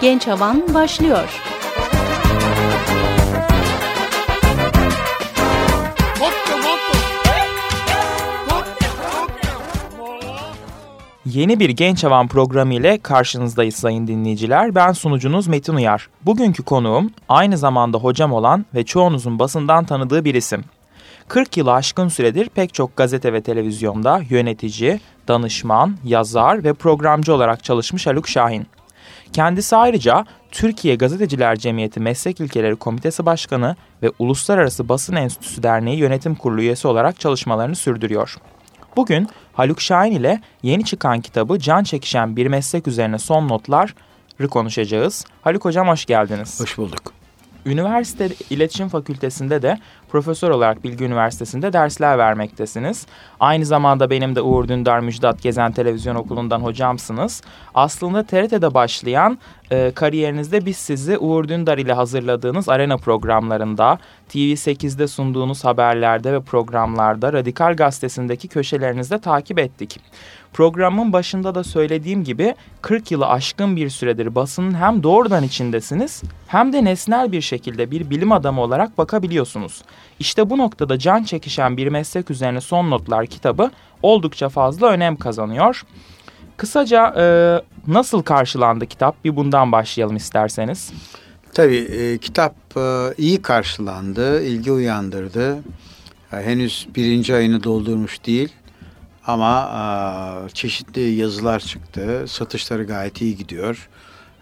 Genç Havan başlıyor. Yeni bir Genç Havan programı ile karşınızdayız sayın dinleyiciler. Ben sunucunuz Metin Uyar. Bugünkü konuğum aynı zamanda hocam olan ve çoğunuzun basından tanıdığı bir isim. 40 yılı aşkın süredir pek çok gazete ve televizyonda yönetici, danışman, yazar ve programcı olarak çalışmış Haluk Şahin. Kendisi ayrıca Türkiye Gazeteciler Cemiyeti Meslek İlkeleri Komitesi Başkanı ve Uluslararası Basın Enstitüsü Derneği Yönetim Kurulu üyesi olarak çalışmalarını sürdürüyor. Bugün Haluk Şahin ile yeni çıkan kitabı Can Çekişen Bir Meslek Üzerine Son Notlar'ı konuşacağız. Haluk Hocam hoş geldiniz. Hoş bulduk. Üniversite İletişim Fakültesi'nde de profesör olarak Bilgi Üniversitesi'nde dersler vermektesiniz. Aynı zamanda benim de Uğur Dündar Müjdat Gezen Televizyon Okulu'ndan hocamsınız. Aslında TRT'de başlayan e, kariyerinizde biz sizi Uğur Dündar ile hazırladığınız arena programlarında, TV8'de sunduğunuz haberlerde ve programlarda Radikal Gazetesi'ndeki köşelerinizde takip ettik. Programın başında da söylediğim gibi 40 yılı aşkın bir süredir basının hem doğrudan içindesiniz hem de nesnel bir şekilde bir bilim adamı olarak bakabiliyorsunuz. İşte bu noktada can çekişen bir meslek üzerine son notlar kitabı oldukça fazla önem kazanıyor. Kısaca e, nasıl karşılandı kitap? Bir bundan başlayalım isterseniz. Tabii e, kitap e, iyi karşılandı, ilgi uyandırdı. E, henüz birinci ayını doldurmuş değil. Ama e, çeşitli yazılar çıktı. Satışları gayet iyi gidiyor.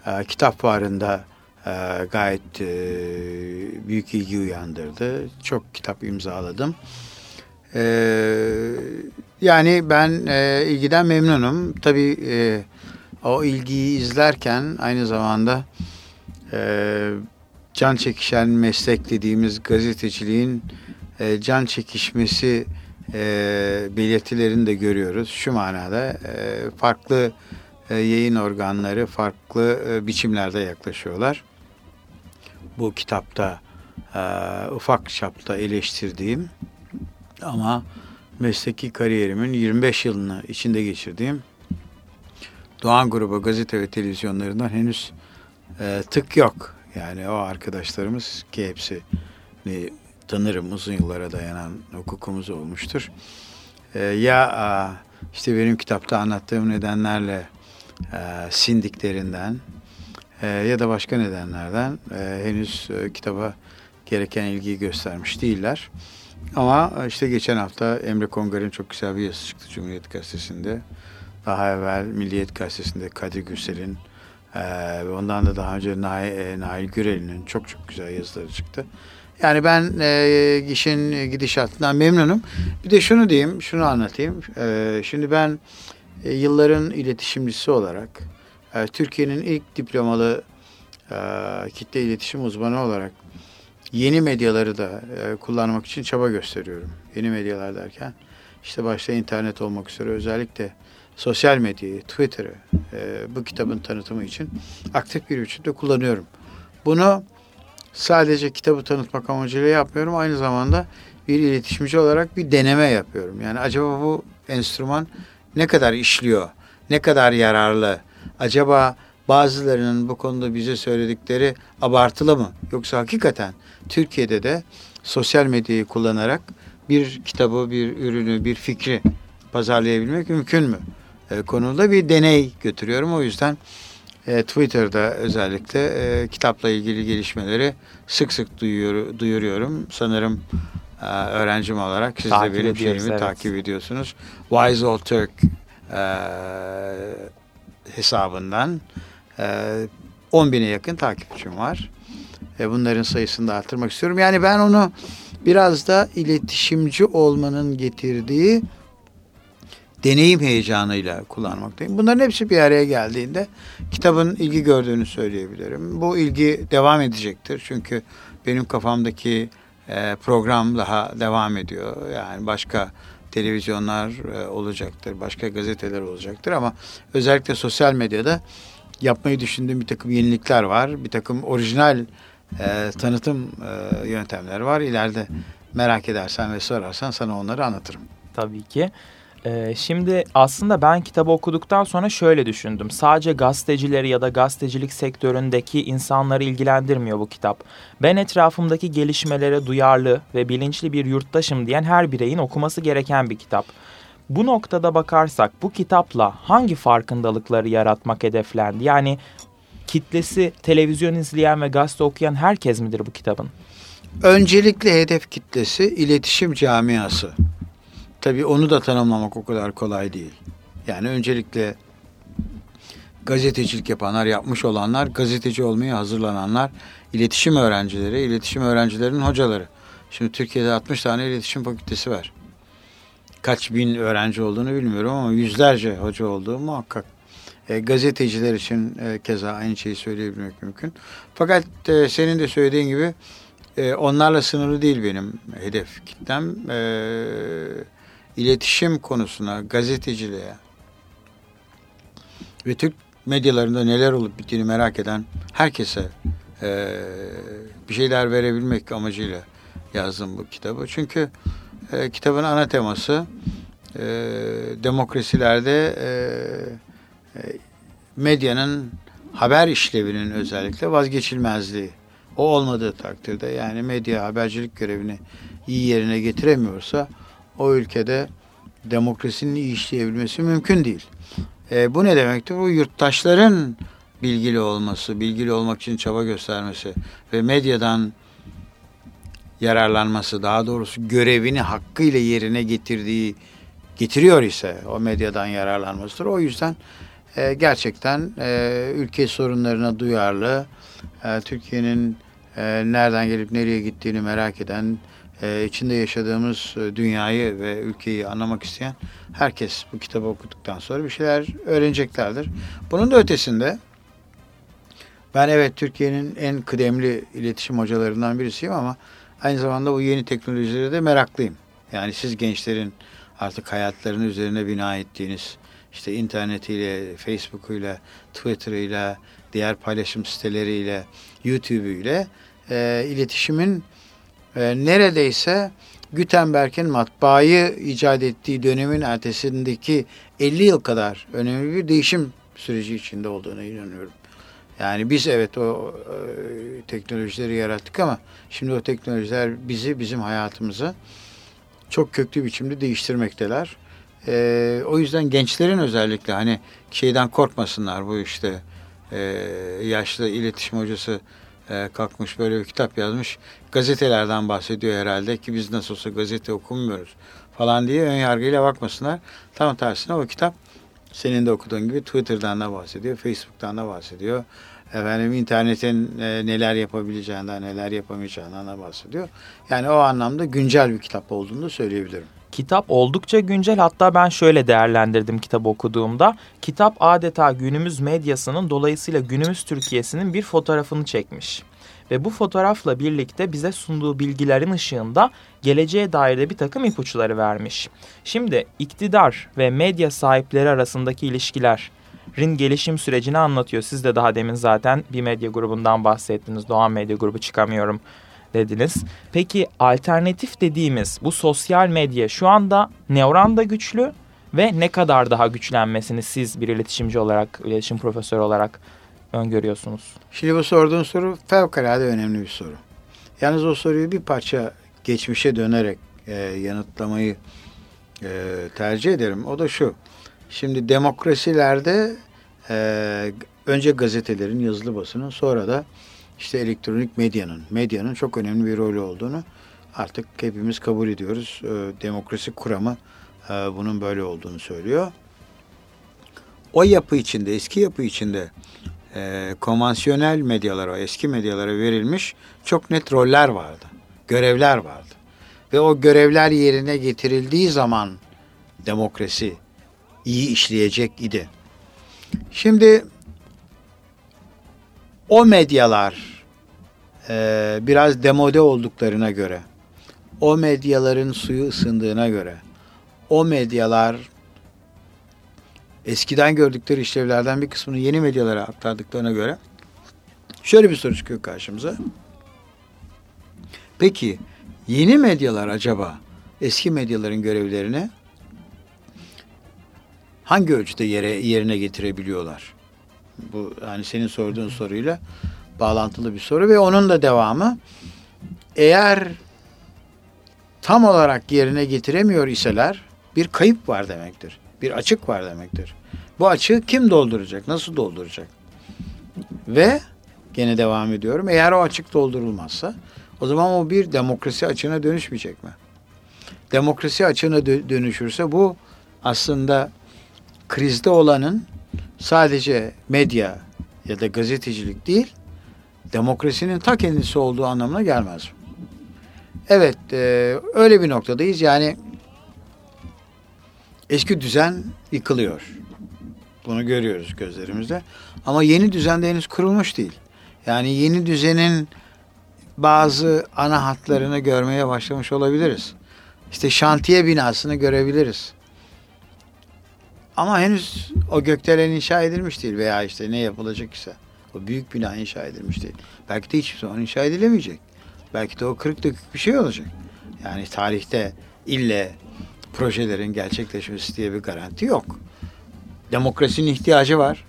E, kitap fuarında e, gayet e, büyük ilgi uyandırdı. Çok kitap imzaladım. E, yani ben e, ilgiden memnunum. Tabii e, o ilgiyi izlerken aynı zamanda e, can çekişen meslek dediğimiz gazeteciliğin e, can çekişmesi e, belirtilerini de görüyoruz. Şu manada e, farklı e, yayın organları farklı e, biçimlerde yaklaşıyorlar. Bu kitapta e, ufak çapta eleştirdiğim ama mesleki kariyerimin 25 yılını içinde geçirdiğim Doğan Grubu gazete ve televizyonlarından henüz e, tık yok. Yani o arkadaşlarımız ki hepsi tanırım uzun yıllara dayanan hukukumuz olmuştur. E, ya işte benim kitapta anlattığım nedenlerle e, sindiklerinden e, ya da başka nedenlerden e, henüz e, kitaba gereken ilgiyi göstermiş değiller. Ama işte geçen hafta Emre Kongar'ın çok güzel bir yazısı çıktı Cumhuriyet Gazetesi'nde. Daha evvel Milliyet Gazetesi'nde Kadir Gürsel'in e, ve ondan da daha önce Nail, e, Nail Gürel'in çok çok güzel yazıları çıktı. Yani ben e, işin gidişatından memnunum. Bir de şunu diyeyim, şunu anlatayım. E, şimdi ben e, yılların iletişimcisi olarak e, Türkiye'nin ilk diplomalı e, kitle iletişim uzmanı olarak yeni medyaları da e, kullanmak için çaba gösteriyorum. Yeni medyalar derken işte başta internet olmak üzere özellikle sosyal medyayı, Twitter'ı e, bu kitabın tanıtımı için aktif bir biçimde kullanıyorum. Bunu sadece kitabı tanıtmak amacıyla yapmıyorum. Aynı zamanda bir iletişimci olarak bir deneme yapıyorum. Yani acaba bu enstrüman ne kadar işliyor? Ne kadar yararlı? Acaba bazılarının bu konuda bize söyledikleri abartılı mı? Yoksa hakikaten Türkiye'de de sosyal medyayı kullanarak bir kitabı, bir ürünü, bir fikri pazarlayabilmek mümkün mü? E, konuda bir deney götürüyorum. O yüzden e, Twitter'da özellikle e, kitapla ilgili gelişmeleri sık sık duyuyor, duyuruyorum. Sanırım e, öğrencim olarak siz takip de benim şeyimi evet. takip ediyorsunuz. Wise Old Turk e, hesabından e, 10 bine yakın takipçim var. E, bunların sayısını da artırmak istiyorum. Yani ben onu biraz da iletişimci olmanın getirdiği deneyim heyecanıyla kullanmaktayım. Bunların hepsi bir araya geldiğinde kitabın ilgi gördüğünü söyleyebilirim. Bu ilgi devam edecektir. Çünkü benim kafamdaki e, program daha devam ediyor. Yani başka televizyonlar e, olacaktır, başka gazeteler olacaktır ama özellikle sosyal medyada yapmayı düşündüğüm bir takım yenilikler var. Bir takım orijinal e, tanıtım e, yöntemleri var. İleride merak edersen ve sorarsan sana onları anlatırım. Tabii ki. Ee, şimdi aslında ben kitabı okuduktan sonra şöyle düşündüm. Sadece gazetecileri ya da gazetecilik sektöründeki insanları ilgilendirmiyor bu kitap. Ben etrafımdaki gelişmelere duyarlı ve bilinçli bir yurttaşım diyen her bireyin okuması gereken bir kitap. Bu noktada bakarsak bu kitapla hangi farkındalıkları yaratmak hedeflendi? Yani kitlesi televizyon izleyen ve gazete okuyan herkes midir bu kitabın? Öncelikle hedef kitlesi iletişim camiası. Tabii onu da tanımlamak o kadar kolay değil. Yani öncelikle gazetecilik yapanlar, yapmış olanlar, gazeteci olmaya hazırlananlar, iletişim öğrencileri, iletişim öğrencilerinin hocaları. Şimdi Türkiye'de 60 tane iletişim fakültesi var. Kaç bin öğrenci olduğunu bilmiyorum ama yüzlerce hoca olduğu muhakkak. E, gazeteciler için e, keza aynı şeyi söyleyebilmek mümkün. Fakat e, senin de söylediğin gibi e, onlarla sınırlı değil benim hedef kitlem. E, iletişim konusuna, gazeteciliğe ve Türk medyalarında neler olup bittiğini merak eden herkese e, bir şeyler verebilmek amacıyla yazdım bu kitabı. Çünkü e, kitabın ana teması e, demokrasilerde e, medyanın haber işlevinin özellikle vazgeçilmezliği. O olmadığı takdirde yani medya habercilik görevini iyi yerine getiremiyorsa o ülkede demokrasinin işleyebilmesi mümkün değil. E, bu ne demektir? Bu yurttaşların bilgili olması, bilgili olmak için çaba göstermesi ve medyadan yararlanması, daha doğrusu görevini hakkıyla yerine getirdiği getiriyor ise o medyadan yararlanmasıdır. O yüzden e, gerçekten e, ülke sorunlarına duyarlı, e, Türkiye'nin e, nereden gelip nereye gittiğini merak eden, e, içinde yaşadığımız e, dünyayı ve ülkeyi anlamak isteyen herkes bu kitabı okuduktan sonra bir şeyler öğreneceklerdir. Bunun da ötesinde ben evet Türkiye'nin en kıdemli iletişim hocalarından birisiyim ama aynı zamanda bu yeni teknolojilere de meraklıyım. Yani siz gençlerin artık hayatlarının üzerine bina ettiğiniz işte internetiyle, Facebook'uyla, Twitter'ıyla, diğer paylaşım siteleriyle, YouTube'uyla e, iletişimin e, neredeyse Gutenberg'in matbaayı icat ettiği dönemin ertesindeki 50 yıl kadar önemli bir değişim süreci içinde olduğuna inanıyorum. Yani biz evet o e, teknolojileri yarattık ama şimdi o teknolojiler bizi, bizim hayatımızı çok köklü biçimde değiştirmekteler. E, o yüzden gençlerin özellikle hani şeyden korkmasınlar bu işte e, yaşlı iletişim hocası e, kalkmış böyle bir kitap yazmış. Gazetelerden bahsediyor herhalde ki biz nasıl olsa gazete okumuyoruz falan diye ön yargıyla bakmasınlar. Tam tersine o kitap senin de okuduğun gibi Twitter'dan da bahsediyor, Facebook'tan da bahsediyor. Efendim internetin e, neler yapabileceğinden, neler yapamayacağından da bahsediyor. Yani o anlamda güncel bir kitap olduğunu söyleyebilirim. Kitap oldukça güncel hatta ben şöyle değerlendirdim kitabı okuduğumda. Kitap adeta günümüz medyasının dolayısıyla günümüz Türkiye'sinin bir fotoğrafını çekmiş. Ve bu fotoğrafla birlikte bize sunduğu bilgilerin ışığında geleceğe dair de bir takım ipuçları vermiş. Şimdi iktidar ve medya sahipleri arasındaki ilişkilerin gelişim sürecini anlatıyor. Siz de daha demin zaten bir medya grubundan bahsettiniz. Doğan Medya Grubu çıkamıyorum dediniz. Peki alternatif dediğimiz bu sosyal medya şu anda ne oranda güçlü ve ne kadar daha güçlenmesini siz bir iletişimci olarak, iletişim profesörü olarak öngörüyorsunuz? Şimdi bu sorduğun soru fevkalade önemli bir soru. Yalnız o soruyu bir parça geçmişe dönerek e, yanıtlamayı e, tercih ederim. O da şu. Şimdi demokrasilerde e, önce gazetelerin, yazılı basının sonra da işte elektronik medyanın, medyanın çok önemli bir rolü olduğunu artık hepimiz kabul ediyoruz. E, demokrasi kuramı e, bunun böyle olduğunu söylüyor. O yapı içinde, eski yapı içinde e, konvansiyonel medyalara, eski medyalara verilmiş çok net roller vardı, görevler vardı. Ve o görevler yerine getirildiği zaman demokrasi iyi işleyecek idi. Şimdi o medyalar e, biraz demode olduklarına göre, o medyaların suyu ısındığına göre, o medyalar eskiden gördükleri işlevlerden bir kısmını yeni medyalara aktardıklarına göre şöyle bir soru çıkıyor karşımıza. Peki yeni medyalar acaba eski medyaların görevlerini hangi ölçüde yere yerine getirebiliyorlar? Bu yani senin sorduğun soruyla bağlantılı bir soru ve onun da devamı eğer tam olarak yerine getiremiyor iseler bir kayıp var demektir. Bir açık var demektir. Bu açığı kim dolduracak? Nasıl dolduracak? Ve gene devam ediyorum. Eğer o açık doldurulmazsa o zaman o bir demokrasi açığına dönüşmeyecek mi? Demokrasi açığına dönüşürse bu aslında krizde olanın sadece medya ya da gazetecilik değil, demokrasinin ta kendisi olduğu anlamına gelmez. Evet, e, öyle bir noktadayız. Yani eski düzen yıkılıyor. Bunu görüyoruz gözlerimizde. Ama yeni düzen de henüz kurulmuş değil. Yani yeni düzenin bazı ana hatlarını görmeye başlamış olabiliriz. İşte şantiye binasını görebiliriz. Ama henüz o gökdelen inşa edilmiş değil veya işte ne yapılacak ise o büyük bina inşa edilmiş değil. Belki de hiçbir zaman inşa edilemeyecek. Belki de o kırık dökük bir şey olacak. Yani tarihte ille projelerin gerçekleşmesi diye bir garanti yok. Demokrasinin ihtiyacı var.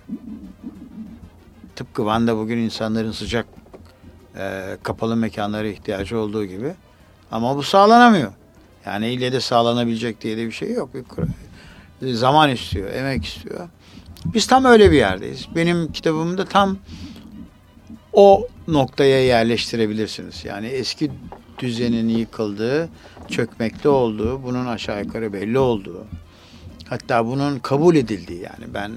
Tıpkı Van'da bugün insanların sıcak e, kapalı mekanlara ihtiyacı olduğu gibi. Ama bu sağlanamıyor. Yani ille de sağlanabilecek diye de bir şey yok. Bir zaman istiyor, emek istiyor. Biz tam öyle bir yerdeyiz. Benim kitabımda tam o noktaya yerleştirebilirsiniz. Yani eski düzenin yıkıldığı, çökmekte olduğu, bunun aşağı yukarı belli olduğu, hatta bunun kabul edildiği yani ben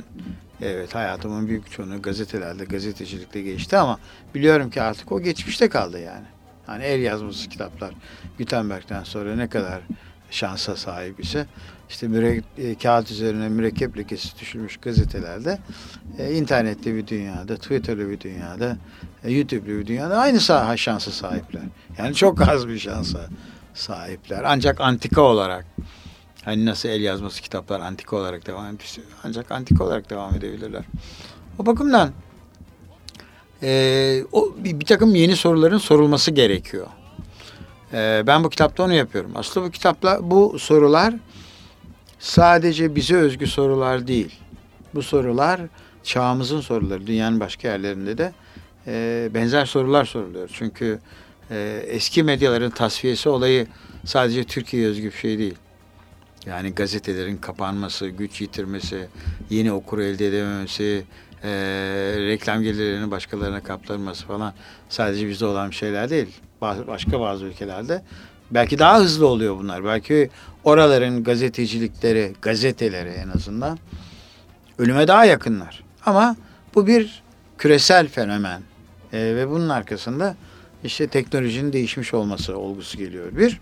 evet hayatımın büyük çoğunu gazetelerde, gazetecilikte geçti ama biliyorum ki artık o geçmişte kaldı yani. Hani el yazması kitaplar Gutenberg'den sonra ne kadar şansa sahip ise işte e, kağıt üzerine mürekkep lekesi düşülmüş gazetelerde e, internette bir dünyada, Twitter'lı bir dünyada, e, YouTube'lu bir dünyada aynı sah şansa sahipler. Yani çok az bir şansa sahipler. Ancak antika olarak hani nasıl el yazması kitaplar antika olarak devam ediyor. Ancak antika olarak devam edebilirler. O bakımdan e, o bir, bir takım yeni soruların sorulması gerekiyor. E, ben bu kitapta onu yapıyorum. Aslında bu kitapla bu sorular sadece bize özgü sorular değil. Bu sorular çağımızın soruları. Dünyanın başka yerlerinde de e, benzer sorular soruluyor. Çünkü e, eski medyaların tasfiyesi olayı sadece Türkiye'ye özgü bir şey değil. Yani gazetelerin kapanması, güç yitirmesi, yeni okur elde edememesi, e, reklam gelirlerinin başkalarına kaptırması falan sadece bizde olan şeyler değil. Başka bazı ülkelerde belki daha hızlı oluyor bunlar. Belki oraların gazetecilikleri, gazeteleri en azından ölüme daha yakınlar. Ama bu bir küresel fenomen e, ve bunun arkasında işte teknolojinin değişmiş olması olgusu geliyor. Bir,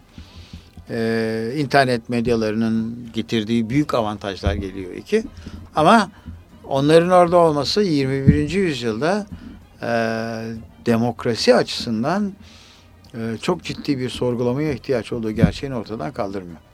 e, internet medyalarının getirdiği büyük avantajlar geliyor. iki ama onların orada olması 21. yüzyılda e, demokrasi açısından e, çok ciddi bir sorgulamaya ihtiyaç olduğu gerçeğini ortadan kaldırmıyor.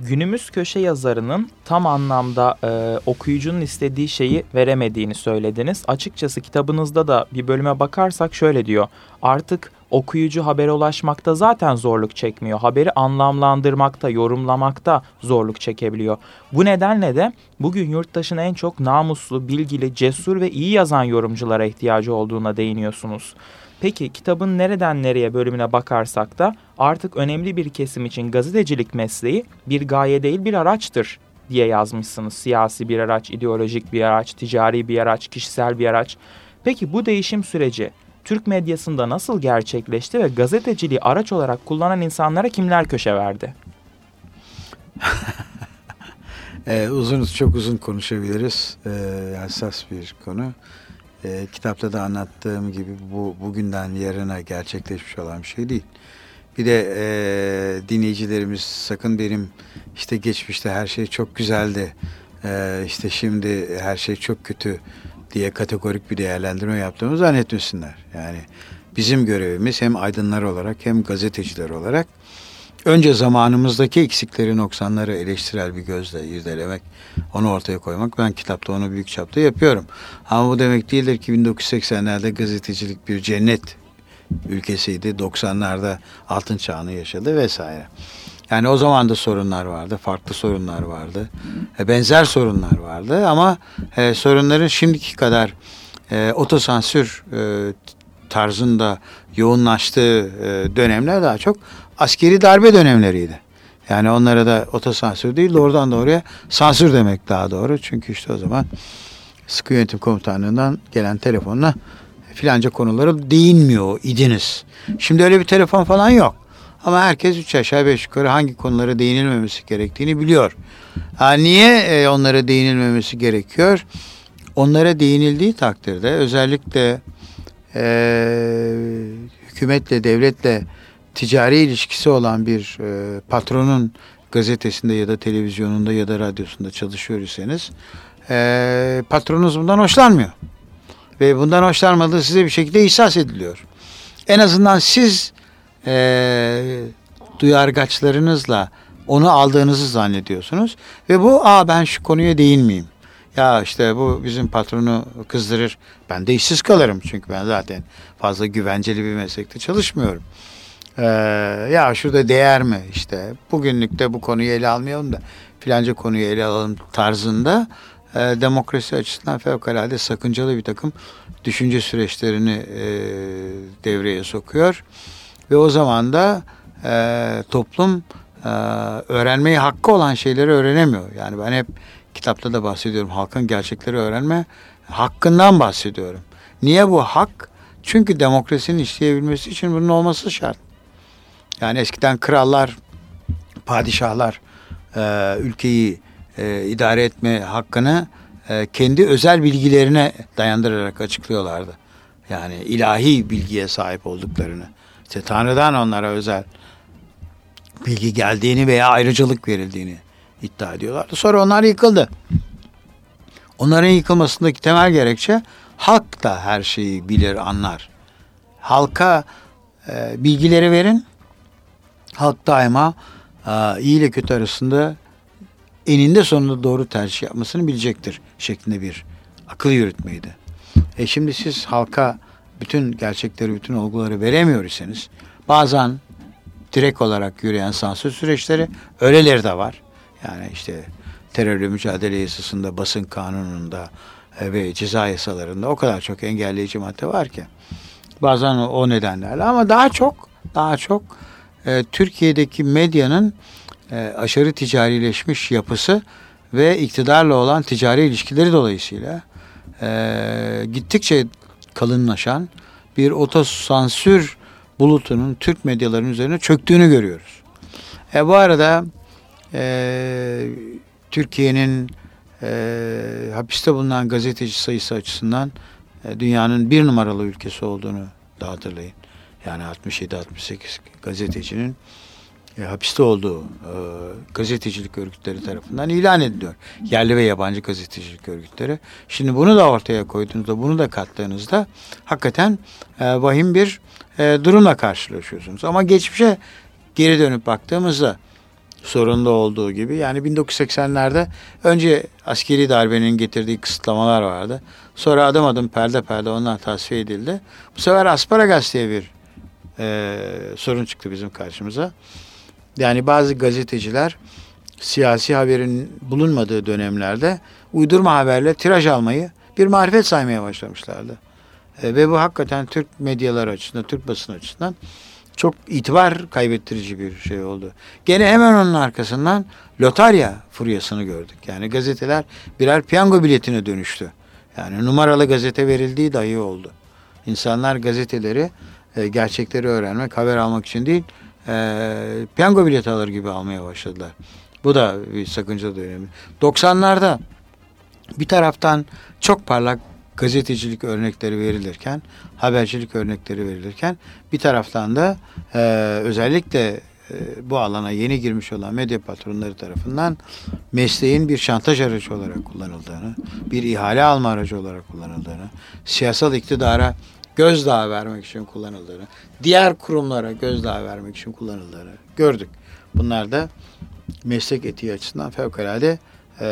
Günümüz köşe yazarının tam anlamda e, okuyucunun istediği şeyi veremediğini söylediniz. Açıkçası kitabınızda da bir bölüme bakarsak şöyle diyor. Artık okuyucu habere ulaşmakta zaten zorluk çekmiyor. Haberi anlamlandırmakta, yorumlamakta zorluk çekebiliyor. Bu nedenle de bugün yurttaşın en çok namuslu, bilgili, cesur ve iyi yazan yorumculara ihtiyacı olduğuna değiniyorsunuz. Peki kitabın nereden nereye bölümüne bakarsak da artık önemli bir kesim için gazetecilik mesleği bir gaye değil bir araçtır diye yazmışsınız. Siyasi bir araç, ideolojik bir araç, ticari bir araç, kişisel bir araç. Peki bu değişim süreci Türk medyasında nasıl gerçekleşti ve gazeteciliği araç olarak kullanan insanlara kimler köşe verdi? ee, uzun çok uzun konuşabiliriz. Ee, hassas bir konu. Ee, kitapta da anlattığım gibi bu bugünden yarına gerçekleşmiş olan bir şey değil. Bir de e, dinleyicilerimiz sakın benim işte geçmişte her şey çok güzeldi, e, işte şimdi her şey çok kötü diye kategorik bir değerlendirme yaptığımı zannetmesinler. Yani bizim görevimiz hem aydınlar olarak hem gazeteciler olarak önce zamanımızdaki eksikleri, noksanları eleştirel bir gözle irdelemek, onu ortaya koymak. Ben kitapta onu büyük çapta yapıyorum. Ama bu demek değildir ki 1980'lerde gazetecilik bir cennet ülkesiydi. 90'larda altın çağını yaşadı vesaire. Yani o zaman da sorunlar vardı, farklı sorunlar vardı, e, benzer sorunlar vardı ama e, sorunların şimdiki kadar e, otosansür e, tarzında yoğunlaştığı e, dönemler daha çok askeri darbe dönemleriydi. Yani onlara da otosansür değil doğrudan doğruya sansür demek daha doğru. Çünkü işte o zaman sıkı yönetim komutanlığından gelen telefonla filanca konulara değinmiyor idiniz. Şimdi öyle bir telefon falan yok. Ama herkes üç aşağı beş yukarı hangi konulara değinilmemesi gerektiğini biliyor. Ha, niye e, onlara değinilmemesi gerekiyor? Onlara değinildiği takdirde özellikle e, hükümetle, devletle ticari ilişkisi olan bir e, patronun gazetesinde ya da televizyonunda ya da radyosunda çalışıyor iseniz e, patronunuz bundan hoşlanmıyor. Ve bundan hoşlanmadığı size bir şekilde ihsas ediliyor. En azından siz e, duyargaçlarınızla onu aldığınızı zannediyorsunuz. Ve bu aa ben şu konuya değinmeyeyim. Ya işte bu bizim patronu kızdırır. Ben de işsiz kalırım çünkü ben zaten fazla güvenceli bir meslekte çalışmıyorum. Ee, ya şurada değer mi işte bugünlük de bu konuyu ele almayalım da filanca konuyu ele alalım tarzında e, demokrasi açısından fevkalade sakıncalı bir takım düşünce süreçlerini e, devreye sokuyor. Ve o zaman da e, toplum e, öğrenmeyi hakkı olan şeyleri öğrenemiyor. Yani ben hep kitapta da bahsediyorum. Halkın gerçekleri öğrenme hakkından bahsediyorum. Niye bu hak? Çünkü demokrasinin işleyebilmesi için bunun olması şart. Yani eskiden krallar, padişahlar e, ülkeyi e, idare etme hakkını e, kendi özel bilgilerine dayandırarak açıklıyorlardı. Yani ilahi bilgiye sahip olduklarını. İşte Tanrı'dan onlara özel bilgi geldiğini veya ayrıcalık verildiğini iddia ediyorlardı. Sonra onlar yıkıldı. Onların yıkılmasındaki temel gerekçe halk da her şeyi bilir, anlar. Halka e, bilgileri verin. Halk daima e, iyi ile kötü arasında eninde sonunda doğru tercih yapmasını bilecektir şeklinde bir akıl yürütmeydi. E şimdi siz halka bütün gerçekleri, bütün olguları veremiyor iseniz bazen direkt olarak yürüyen sansür süreçleri öyleleri de var. Yani işte terörle mücadele yasasında, basın kanununda e, ve ceza yasalarında o kadar çok engelleyici madde var ki. Bazen o nedenlerle ama daha çok daha çok e, Türkiye'deki medyanın e, aşırı ticarileşmiş yapısı ve iktidarla olan ticari ilişkileri dolayısıyla e, gittikçe kalınlaşan bir otosansür bulutunun Türk medyalarının üzerine çöktüğünü görüyoruz. E, bu arada e, Türkiye'nin e, hapiste bulunan gazeteci sayısı açısından e, dünyanın bir numaralı ülkesi olduğunu da hatırlayın. Yani 67-68 gazetecinin e, hapiste olduğu e, gazetecilik örgütleri tarafından ilan ediliyor. Yerli ve yabancı gazetecilik örgütleri. Şimdi bunu da ortaya koyduğunuzda, bunu da kattığınızda hakikaten e, vahim bir e, durumla karşılaşıyorsunuz. Ama geçmişe geri dönüp baktığımızda sorunda olduğu gibi yani 1980'lerde önce askeri darbenin getirdiği kısıtlamalar vardı. Sonra adım adım perde perde onlar tasfiye edildi. Bu sefer Asparagas diye bir e, sorun çıktı bizim karşımıza. Yani bazı gazeteciler siyasi haberin bulunmadığı dönemlerde uydurma haberle tiraj almayı bir marifet saymaya başlamışlardı. E, ve bu hakikaten Türk medyalar açısından, Türk basın açısından çok itibar kaybettirici bir şey oldu. Gene hemen onun arkasından lotarya furyasını gördük. Yani gazeteler birer piyango biletine dönüştü. Yani numaralı gazete verildiği dahi oldu. İnsanlar gazeteleri e, gerçekleri öğrenmek, haber almak için değil, e, piyango bileti alır gibi almaya başladılar. Bu da bir sakınca dönemi. 90'larda bir taraftan çok parlak gazetecilik örnekleri verilirken, habercilik örnekleri verilirken bir taraftan da e, özellikle e, bu alana yeni girmiş olan medya patronları tarafından mesleğin bir şantaj aracı olarak kullanıldığını, bir ihale alma aracı olarak kullanıldığını, siyasal iktidara gözdağı vermek için kullanıldığını, diğer kurumlara gözdağı vermek için kullanıldığını gördük. Bunlar da meslek etiği açısından fevkalade e,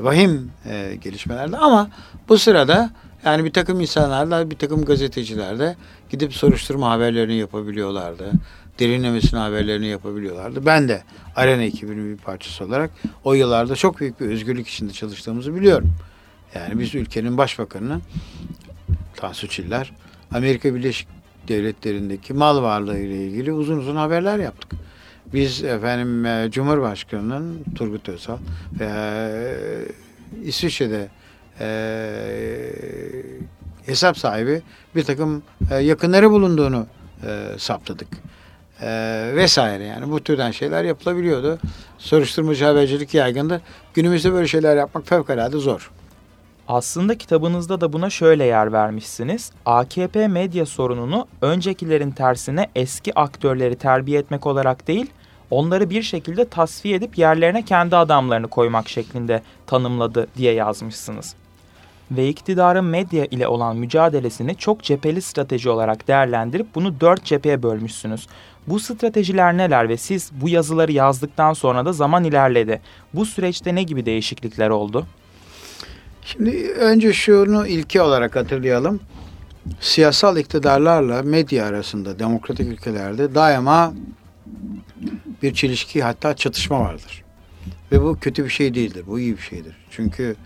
vahim e, gelişmelerdi. Ama bu sırada yani bir takım insanlarla bir takım gazeteciler de gidip soruşturma haberlerini yapabiliyorlardı. derinlemesine haberlerini yapabiliyorlardı. Ben de Arena ekibinin bir parçası olarak o yıllarda çok büyük bir özgürlük içinde çalıştığımızı biliyorum. Yani biz ülkenin başbakanının Tansu Çiller Amerika Birleşik Devletleri'ndeki mal varlığı ile ilgili uzun uzun haberler yaptık. Biz efendim e, Cumhurbaşkanı'nın Turgut Özal ve e, İsviçre'de e, hesap sahibi bir takım e, yakınları bulunduğunu e, saptadık. E, vesaire yani bu türden şeyler yapılabiliyordu. Soruşturmacı habercilik yaygındı. Günümüzde böyle şeyler yapmak fevkalade zor. Aslında kitabınızda da buna şöyle yer vermişsiniz. AKP medya sorununu öncekilerin tersine eski aktörleri terbiye etmek olarak değil, onları bir şekilde tasfiye edip yerlerine kendi adamlarını koymak şeklinde tanımladı diye yazmışsınız. Ve iktidarın medya ile olan mücadelesini çok cepheli strateji olarak değerlendirip bunu dört cepheye bölmüşsünüz. Bu stratejiler neler ve siz bu yazıları yazdıktan sonra da zaman ilerledi. Bu süreçte ne gibi değişiklikler oldu? Şimdi önce şunu ilke olarak hatırlayalım. Siyasal iktidarlarla medya arasında demokratik ülkelerde daima bir çelişki hatta çatışma vardır. Ve bu kötü bir şey değildir. Bu iyi bir şeydir. Çünkü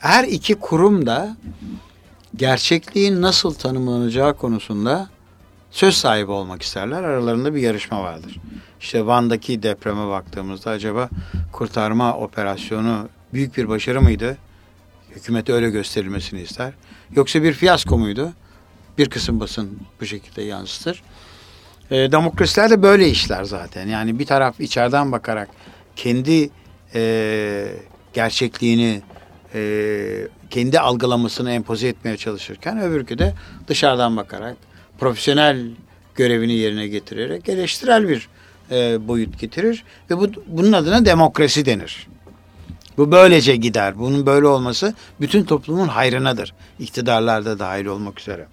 her iki kurum da gerçekliğin nasıl tanımlanacağı konusunda söz sahibi olmak isterler. Aralarında bir yarışma vardır. İşte Van'daki depreme baktığımızda acaba kurtarma operasyonu büyük bir başarı mıydı? Hükümet öyle gösterilmesini ister. Yoksa bir fiyasko muydu? Bir kısım basın bu şekilde yansıtır. E, demokrasiler de böyle işler zaten. Yani bir taraf içeriden bakarak kendi e, gerçekliğini, e, kendi algılamasını empoze etmeye çalışırken öbürkü de dışarıdan bakarak profesyonel görevini yerine getirerek eleştirel bir e, boyut getirir ve bu bunun adına demokrasi denir. Bu böylece gider. Bunun böyle olması bütün toplumun hayrınadır. İktidarlar da dahil olmak üzere.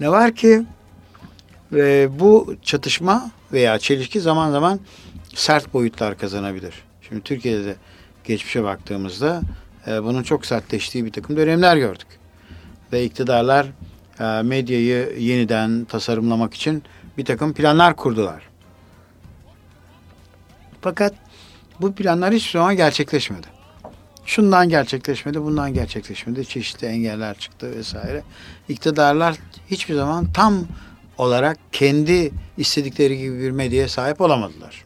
Ne var ki e, bu çatışma veya çelişki zaman zaman sert boyutlar kazanabilir. Şimdi Türkiye'de de geçmişe baktığımızda e, bunun çok sertleştiği bir takım dönemler gördük. Ve iktidarlar e, medyayı yeniden tasarımlamak için bir takım planlar kurdular. Fakat bu planlar hiçbir zaman gerçekleşmedi. Şundan gerçekleşmedi, bundan gerçekleşmedi. Çeşitli engeller çıktı vesaire. İktidarlar hiçbir zaman tam olarak kendi istedikleri gibi bir medyaya sahip olamadılar.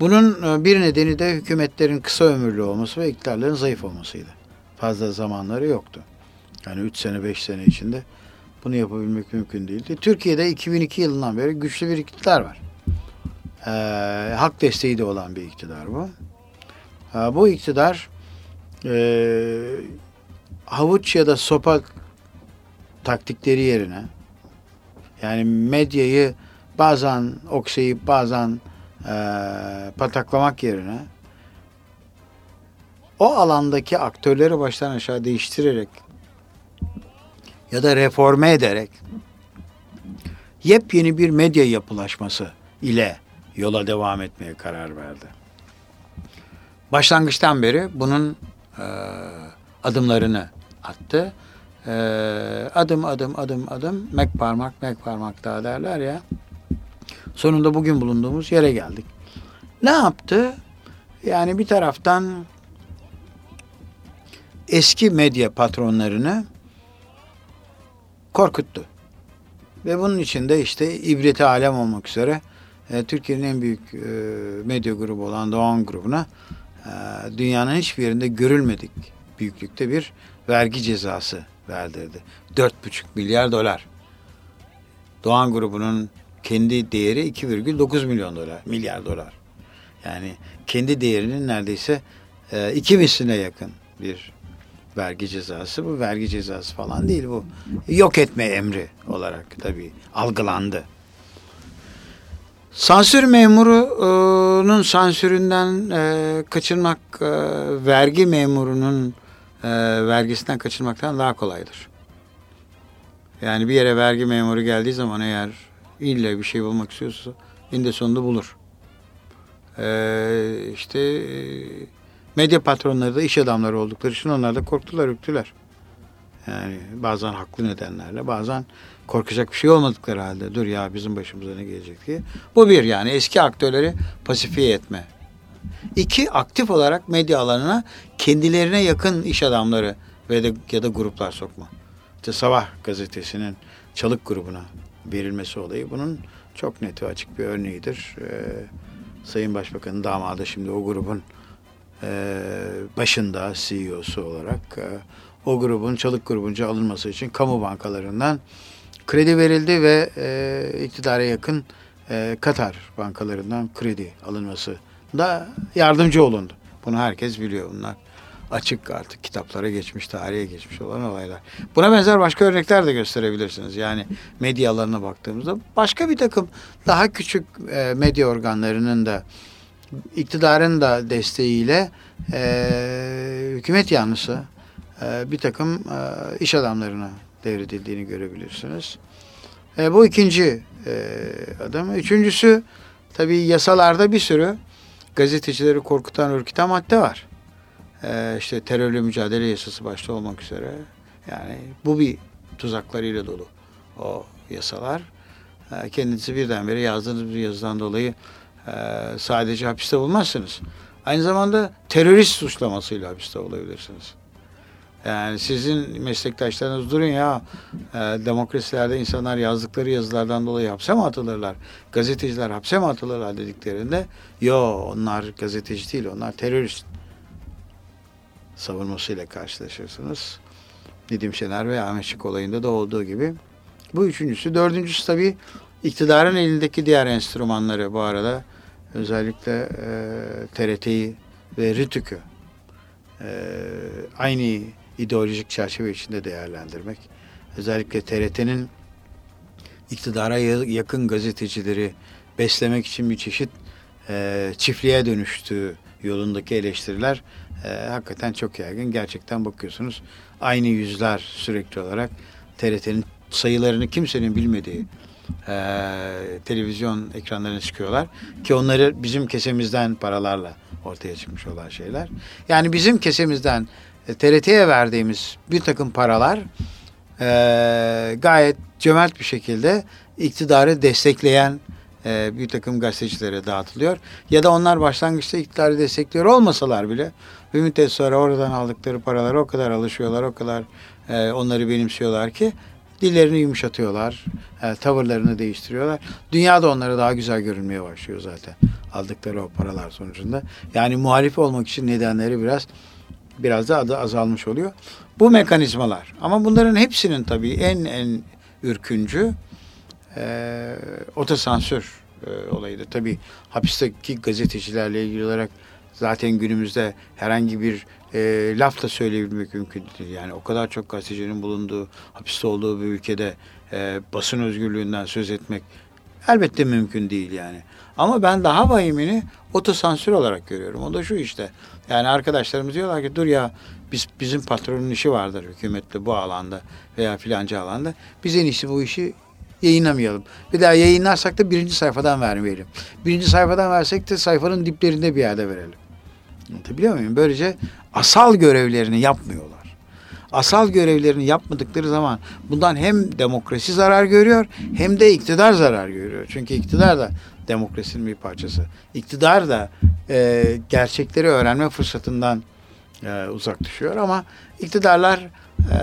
Bunun e, bir nedeni de hükümetlerin kısa ömürlü olması ve iktidarların zayıf olmasıydı. Fazla zamanları yoktu. Yani 3 sene 5 sene içinde bunu yapabilmek mümkün değildi. Türkiye'de 2002 yılından beri güçlü bir iktidar var. Ee, hak desteği de olan bir iktidar bu. Ee, bu iktidar e, havuç ya da sopa taktikleri yerine yani medyayı bazen oksayıp bazen e, pataklamak yerine o alandaki aktörleri baştan aşağı değiştirerek ya da reforme ederek yepyeni bir medya yapılaşması ile yola devam etmeye karar verdi. Başlangıçtan beri bunun e, adımlarını attı. E, adım adım adım adım mek parmak mek parmak daha derler ya. Sonunda bugün bulunduğumuz yere geldik. Ne yaptı? Yani bir taraftan eski medya patronlarını korkuttu. Ve bunun içinde işte ibreti alem olmak üzere e, Türkiye'nin en büyük e, medya grubu olan Doğan grubuna e, dünyanın hiçbir yerinde görülmedik büyüklükte bir vergi cezası verdirdi. 4,5 milyar dolar. Doğan grubunun kendi değeri 2,9 milyon dolar, milyar dolar. Yani kendi değerinin neredeyse e, iki misline yakın bir vergi cezası. Bu vergi cezası falan değil bu. Yok etme emri olarak tabii algılandı. Sansür memurunun sansüründen e, kaçınmak e, vergi memurunun e, vergisinden kaçınmaktan daha kolaydır. Yani bir yere vergi memuru geldiği zaman eğer ille bir şey bulmak istiyorsa eninde sonunda bulur. E, işte e, medya patronları da iş adamları oldukları için onlar da korktular, ürktüler. Yani bazen haklı nedenlerle, bazen korkacak bir şey olmadıkları halde dur ya bizim başımıza ne gelecek diye. Bu bir yani eski aktörleri pasifiye etme. İki, aktif olarak medya alanına kendilerine yakın iş adamları ve de, ya da gruplar sokma. İşte Sabah gazetesinin Çalık grubuna verilmesi olayı bunun çok net ve açık bir örneğidir. Ee, Sayın Başbakan'ın damadı şimdi o grubun e, başında CEO'su olarak e, o grubun Çalık grubunca alınması için kamu bankalarından kredi verildi ve e, iktidara yakın e, Katar bankalarından kredi alınması da yardımcı olundu. Bunu herkes biliyor bunlar. Açık artık kitaplara geçmiş, tarihe geçmiş olan olaylar. Buna benzer başka örnekler de gösterebilirsiniz. Yani medya alanına baktığımızda başka bir takım daha küçük e, medya organlarının da iktidarın da desteğiyle e, hükümet yanlısı e, bir takım e, iş adamlarına devredildiğini görebilirsiniz. E, bu ikinci e, adım. Üçüncüsü tabii yasalarda bir sürü gazetecileri korkutan, ürküten madde var. E, işte terörle mücadele yasası başta olmak üzere. Yani bu bir tuzaklarıyla dolu o yasalar. E, kendinizi birdenbire yazdığınız bir yazıdan dolayı e, sadece hapiste bulmazsınız. Aynı zamanda terörist suçlamasıyla hapiste olabilirsiniz. Yani sizin meslektaşlarınız durun ya e, demokrasilerde insanlar yazdıkları yazılardan dolayı hapse mi atılırlar? Gazeteciler hapse mi atılırlar dediklerinde yo onlar gazeteci değil onlar terörist savunmasıyla karşılaşırsınız. Nedim Şener ve Ahmet Şık olayında da olduğu gibi. Bu üçüncüsü. Dördüncüsü tabii iktidarın elindeki diğer enstrümanları bu arada özellikle e, TRT'yi ve RTÜK'ü e, aynı ideolojik çerçeve içinde değerlendirmek. Özellikle TRT'nin iktidara yakın gazetecileri beslemek için bir çeşit e, çiftliğe dönüştüğü yolundaki eleştiriler e, hakikaten çok yaygın. Gerçekten bakıyorsunuz aynı yüzler sürekli olarak TRT'nin sayılarını kimsenin bilmediği e, televizyon ekranlarına çıkıyorlar. Ki onları bizim kesemizden paralarla ortaya çıkmış olan şeyler. Yani bizim kesemizden TRT'ye verdiğimiz bir takım paralar e, gayet cömert bir şekilde iktidarı destekleyen e, bir takım gazetecilere dağıtılıyor. Ya da onlar başlangıçta iktidarı destekliyor olmasalar bile bir müddet sonra oradan aldıkları paralara o kadar alışıyorlar, o kadar e, onları benimsiyorlar ki dillerini yumuşatıyorlar, e, tavırlarını değiştiriyorlar. Dünyada onlara daha güzel görünmeye başlıyor zaten aldıkları o paralar sonucunda. Yani muhalif olmak için nedenleri biraz biraz da adı azalmış oluyor. Bu mekanizmalar ama bunların hepsinin tabii en en ürküncü e, otosansür e, olayıdır. Tabii hapisteki gazetecilerle ilgili olarak zaten günümüzde herhangi bir e, laf da söyleyebilmek mümkün değil. Yani o kadar çok gazetecinin bulunduğu, hapiste olduğu bir ülkede e, basın özgürlüğünden söz etmek elbette mümkün değil yani. Ama ben daha vahimini otosansür olarak görüyorum. O da şu işte. Yani arkadaşlarımız diyorlar ki dur ya biz bizim patronun işi vardır hükümette bu alanda veya filanca alanda. Biz en iyisi bu işi yayınlamayalım. Bir daha yayınlarsak da birinci sayfadan vermeyelim. Birinci sayfadan versek de sayfanın diplerinde bir yerde verelim. Anlatabiliyor muyum? Böylece asal görevlerini yapmıyorlar. Asal görevlerini yapmadıkları zaman bundan hem demokrasi zarar görüyor hem de iktidar zarar görüyor. Çünkü iktidar da demokrasinin bir parçası. İktidar da e, gerçekleri öğrenme fırsatından e, uzak düşüyor ama iktidarlar e,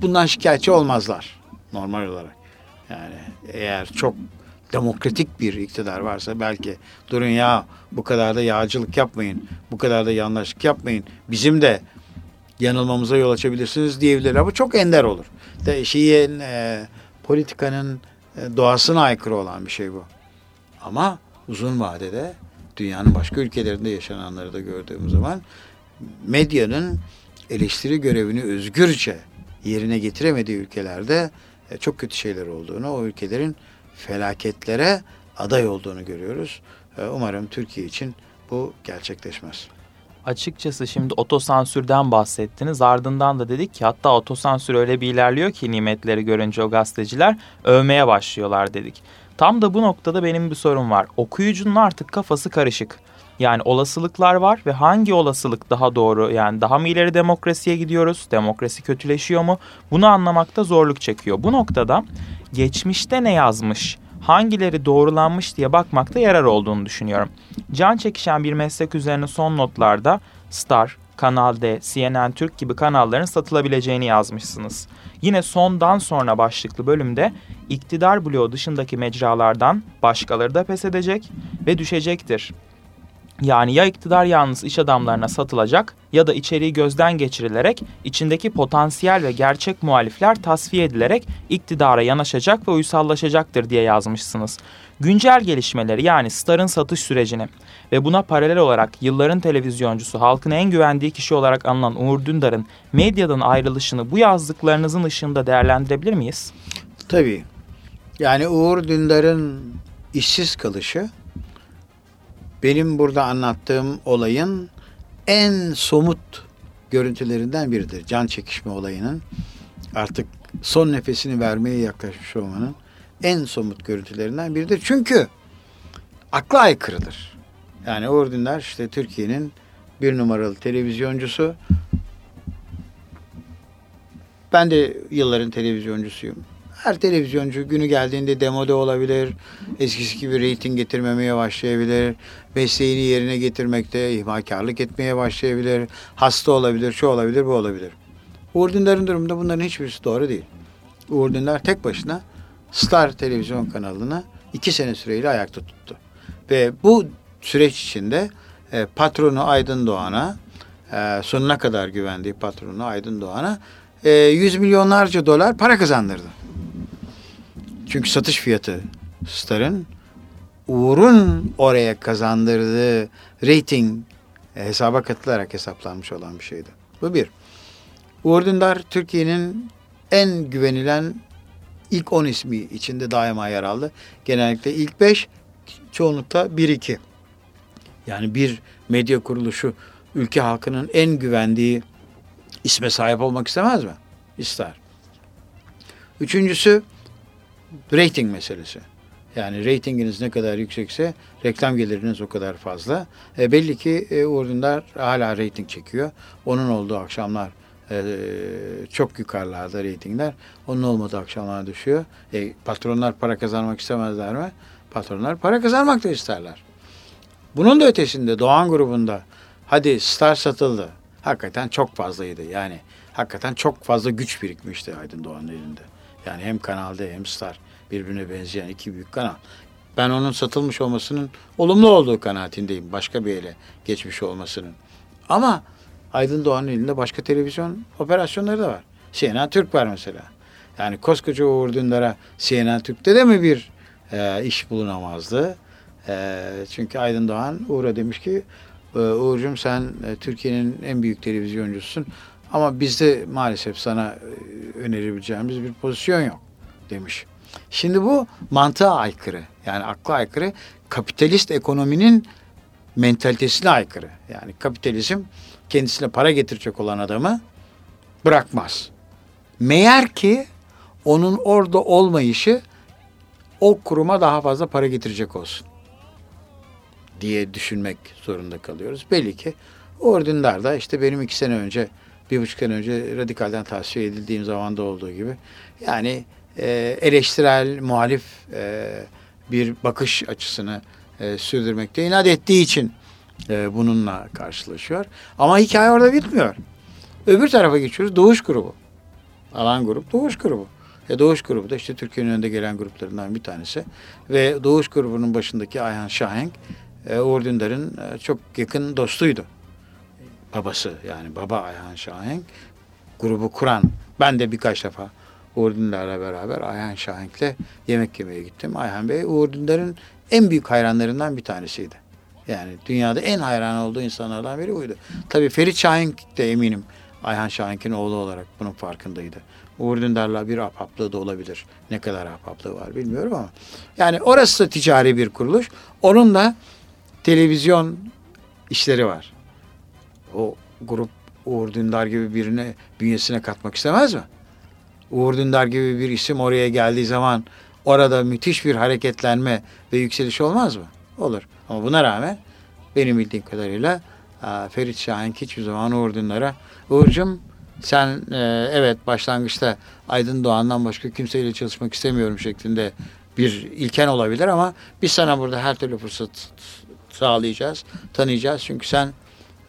bundan şikayetçi olmazlar normal olarak. Yani eğer çok demokratik bir iktidar varsa belki durun ya bu kadar da yağcılık yapmayın, bu kadar da yanlışlık yapmayın. Bizim de yanılmamıza yol açabilirsiniz diyebilir ama çok ender olur. De şeyin e, politikanın doğasına aykırı olan bir şey bu. Ama uzun vadede dünyanın başka ülkelerinde yaşananları da gördüğüm zaman medyanın eleştiri görevini özgürce yerine getiremediği ülkelerde e, çok kötü şeyler olduğunu, o ülkelerin felaketlere aday olduğunu görüyoruz. E, umarım Türkiye için bu gerçekleşmez. Açıkçası şimdi otosansürden bahsettiniz. Ardından da dedik ki hatta otosansür öyle bir ilerliyor ki nimetleri görünce o gazeteciler övmeye başlıyorlar dedik. Tam da bu noktada benim bir sorum var. Okuyucunun artık kafası karışık. Yani olasılıklar var ve hangi olasılık daha doğru? Yani daha mı ileri demokrasiye gidiyoruz? Demokrasi kötüleşiyor mu? Bunu anlamakta zorluk çekiyor. Bu noktada geçmişte ne yazmış? Hangileri doğrulanmış diye bakmakta yarar olduğunu düşünüyorum. Can çekişen bir meslek üzerine son notlarda Star, Kanal D, CNN Türk gibi kanalların satılabileceğini yazmışsınız. Yine sondan sonra başlıklı bölümde iktidar bloğu dışındaki mecralardan başkaları da pes edecek ve düşecektir. Yani ya iktidar yalnız iş adamlarına satılacak ya da içeriği gözden geçirilerek içindeki potansiyel ve gerçek muhalifler tasfiye edilerek iktidara yanaşacak ve uysallaşacaktır diye yazmışsınız. Güncel gelişmeleri yani Star'ın satış sürecini ve buna paralel olarak yılların televizyoncusu halkın en güvendiği kişi olarak anılan Uğur Dündar'ın medyadan ayrılışını bu yazdıklarınızın ışığında değerlendirebilir miyiz? Tabii. Yani Uğur Dündar'ın işsiz kalışı benim burada anlattığım olayın en somut görüntülerinden biridir. Can çekişme olayının artık son nefesini vermeye yaklaşmış olmanın en somut görüntülerinden biridir. Çünkü akla aykırıdır. Yani Uğur Dündar işte Türkiye'nin bir numaralı televizyoncusu. Ben de yılların televizyoncusuyum. Her televizyoncu günü geldiğinde demode olabilir. Eskisi gibi reyting getirmemeye başlayabilir. Mesleğini yerine getirmekte ihmalkarlık etmeye başlayabilir. Hasta olabilir, şu olabilir, bu olabilir. Uğur Dündar'ın durumunda bunların hiçbirisi doğru değil. Uğur Dündar tek başına Star televizyon kanalını iki sene süreyle ayakta tuttu. Ve bu süreç içinde e, patronu Aydın Doğan'a e, sonuna kadar güvendiği patronu Aydın Doğan'a e, yüz milyonlarca dolar para kazandırdı. Çünkü satış fiyatı Star'ın Uğur'un oraya kazandırdığı rating e, hesaba katılarak hesaplanmış olan bir şeydi. Bu bir. Uğur Dündar Türkiye'nin en güvenilen ilk 10 ismi içinde daima yer aldı. Genellikle ilk 5, çoğunlukta 1-2. Yani bir medya kuruluşu ülke halkının en güvendiği isme sahip olmak istemez mi? İster. Üçüncüsü rating meselesi. Yani reytinginiz ne kadar yüksekse reklam geliriniz o kadar fazla. E, belli ki e, Uğur hala reyting çekiyor. Onun olduğu akşamlar e, çok yukarılarda reytingler. Onun olmadığı akşamlar düşüyor. E, patronlar para kazanmak istemezler mi? Patronlar para kazanmak da isterler. Bunun da ötesinde Doğan grubunda hadi Star satıldı. Hakikaten çok fazlaydı. Yani hakikaten çok fazla güç birikmişti Aydın Doğan'ın elinde. Yani hem Kanal D hem Star birbirine benzeyen iki büyük kanal. Ben onun satılmış olmasının olumlu olduğu kanaatindeyim. Başka bir ele geçmiş olmasının. Ama Aydın Doğan'ın elinde başka televizyon operasyonları da var. CNN Türk var mesela. Yani koskoca Uğur Dündar'a CNN Türk'te de mi bir e, iş bulunamazdı? E, çünkü Aydın Doğan Uğur'a demiş ki e, Uğur'cum sen e, Türkiye'nin en büyük televizyoncusun ama bizde maalesef sana e, önerebileceğimiz bir pozisyon yok demiş. Şimdi bu mantığa aykırı. Yani akla aykırı. Kapitalist ekonominin mentalitesine aykırı. Yani kapitalizm kendisine para getirecek olan adamı bırakmaz. Meğer ki onun orada olmayışı o kuruma daha fazla para getirecek olsun diye düşünmek zorunda kalıyoruz. Belli ki o da işte benim iki sene önce, bir buçuk sene önce radikalden tavsiye edildiğim zamanda olduğu gibi yani e, eleştirel, muhalif e, bir bakış açısını e, sürdürmekte inat ettiği için e, bununla karşılaşıyor. Ama hikaye orada bitmiyor. Öbür tarafa geçiyoruz. Doğuş grubu. Alan grup Doğuş grubu. E Doğuş grubu da işte Türkiye'nin önünde gelen gruplarından bir tanesi. Ve Doğuş grubunun başındaki Ayhan Şahenk e, Uğur Dündar'ın e, çok yakın dostuydu. Babası yani baba Ayhan Şahenk grubu kuran. Ben de birkaç defa Uğur Dündar'la beraber Ayhan Şahenk'le yemek yemeye gittim. Ayhan Bey Uğur Dündar'ın en büyük hayranlarından bir tanesiydi. Yani dünyada en hayran olduğu insanlardan biri buydu. Tabii Ferit Şahenk de eminim Ayhan Şahenk'in oğlu olarak bunun farkındaydı. Uğur Dündar'la bir ahbaplığı da olabilir. Ne kadar ahbaplığı var bilmiyorum ama. Yani orası da ticari bir kuruluş. Onun da televizyon işleri var. O grup Uğur Dündar gibi birine bünyesine katmak istemez mi? Uğur Dündar gibi bir isim oraya geldiği zaman orada müthiş bir hareketlenme ve yükseliş olmaz mı? Olur. Ama buna rağmen benim bildiğim kadarıyla Ferit Şahin hiçbir zaman Uğur Dündar'a Uğur'cum sen e, evet başlangıçta Aydın Doğan'dan başka kimseyle çalışmak istemiyorum şeklinde bir ilken olabilir ama biz sana burada her türlü fırsat sağlayacağız, tanıyacağız. Çünkü sen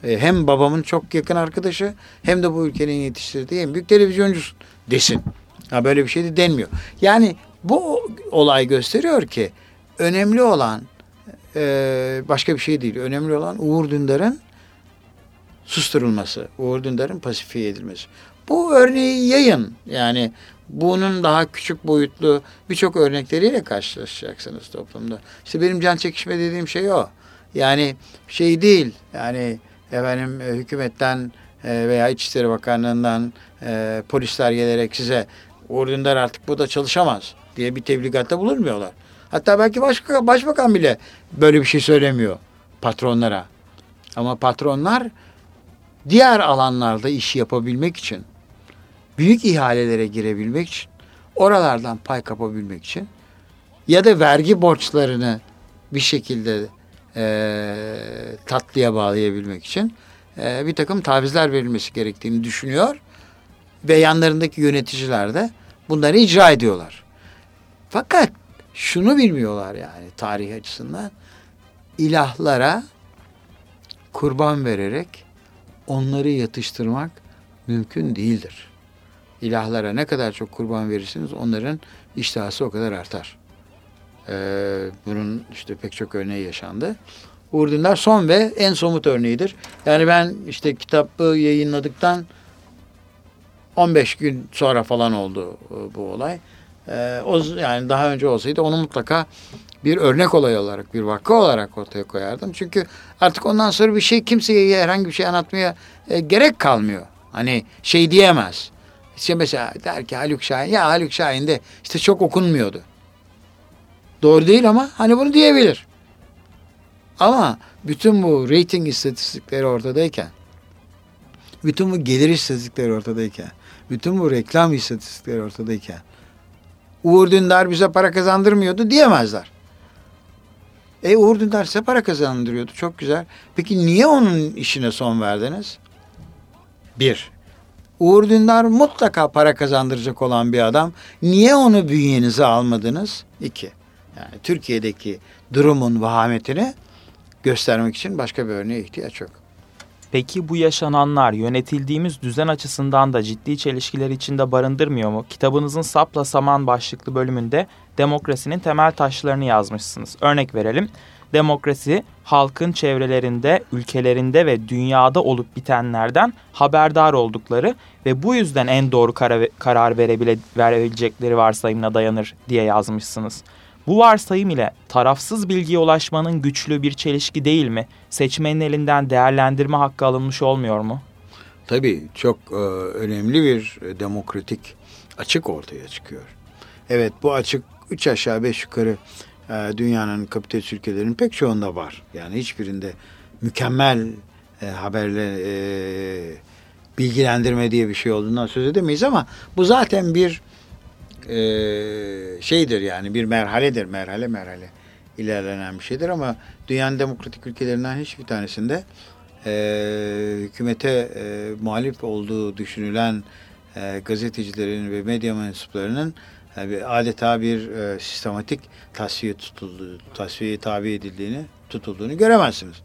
hem babamın çok yakın arkadaşı hem de bu ülkenin yetiştirdiği en büyük televizyoncusun desin. Ha böyle bir şey de denmiyor. Yani bu olay gösteriyor ki önemli olan e, başka bir şey değil. Önemli olan Uğur Dündar'ın susturulması, Uğur Dündar'ın pasifiye edilmesi. Bu örneği yayın. Yani bunun daha küçük boyutlu birçok örnekleriyle karşılaşacaksınız toplumda. İşte benim can çekişme dediğim şey o. Yani şey değil. Yani efendim e, hükümetten e, veya İçişleri Bakanlığı'ndan e, polisler gelerek size Uğur Dündar artık burada çalışamaz diye bir tebligatta bulunmuyorlar. Hatta belki başka, başbakan bile böyle bir şey söylemiyor patronlara. Ama patronlar diğer alanlarda iş yapabilmek için, büyük ihalelere girebilmek için, oralardan pay kapabilmek için ya da vergi borçlarını bir şekilde e, tatlıya bağlayabilmek için e, bir takım tavizler verilmesi gerektiğini düşünüyor ve yanlarındaki yöneticiler de bunları icra ediyorlar. Fakat şunu bilmiyorlar yani tarih açısından ilahlara kurban vererek onları yatıştırmak mümkün değildir. İlahlara ne kadar çok kurban verirsiniz onların iştahı o kadar artar. Ee, bunun işte pek çok örneği yaşandı. Uğur Dündar son ve en somut örneğidir. Yani ben işte kitabı yayınladıktan 15 gün sonra falan oldu e, bu olay. Ee, o yani daha önce olsaydı onu mutlaka bir örnek olay olarak, bir vaka olarak ortaya koyardım. Çünkü artık ondan sonra bir şey kimseye herhangi bir şey anlatmaya e, gerek kalmıyor. Hani şey diyemez. İşte mesela der ki Haluk Şahin, ya Haluk Şahin de işte çok okunmuyordu. Doğru değil ama hani bunu diyebilir. Ama bütün bu rating istatistikleri ortadayken, bütün bu gelir istatistikleri ortadayken, bütün bu reklam istatistikleri ortadayken, Uğur Dündar bize para kazandırmıyordu diyemezler. E Uğur Dündar size para kazandırıyordu. Çok güzel. Peki niye onun işine son verdiniz? Bir. Uğur Dündar mutlaka para kazandıracak olan bir adam. Niye onu bünyenize almadınız? İki. Yani Türkiye'deki durumun vahametini göstermek için başka bir örneğe ihtiyaç yok. Peki bu yaşananlar yönetildiğimiz düzen açısından da ciddi çelişkiler içinde barındırmıyor mu? Kitabınızın Sapla Saman başlıklı bölümünde demokrasinin temel taşlarını yazmışsınız. Örnek verelim. Demokrasi halkın çevrelerinde, ülkelerinde ve dünyada olup bitenlerden haberdar oldukları ve bu yüzden en doğru karar verebile, verebilecekleri varsayımına dayanır diye yazmışsınız. Bu varsayım ile tarafsız bilgiye ulaşmanın güçlü bir çelişki değil mi? Seçmenin elinden değerlendirme hakkı alınmış olmuyor mu? Tabii çok e, önemli bir e, demokratik açık ortaya çıkıyor. Evet bu açık üç aşağı beş yukarı e, dünyanın kapitalist ülkelerinin pek çoğunda var. Yani hiçbirinde mükemmel e, haberle e, bilgilendirme diye bir şey olduğundan söz edemeyiz ama bu zaten bir e, şeydir yani bir merhaledir merhale merhale ilerlenen bir şeydir ama dünyanın demokratik ülkelerinden hiçbir tanesinde e, hükümete e, muhalif olduğu düşünülen e, gazetecilerin ve medya mensuplarının yani adeta bir e, sistematik tasfiye tutulduğu, tasfiye tabi edildiğini, tutulduğunu göremezsiniz.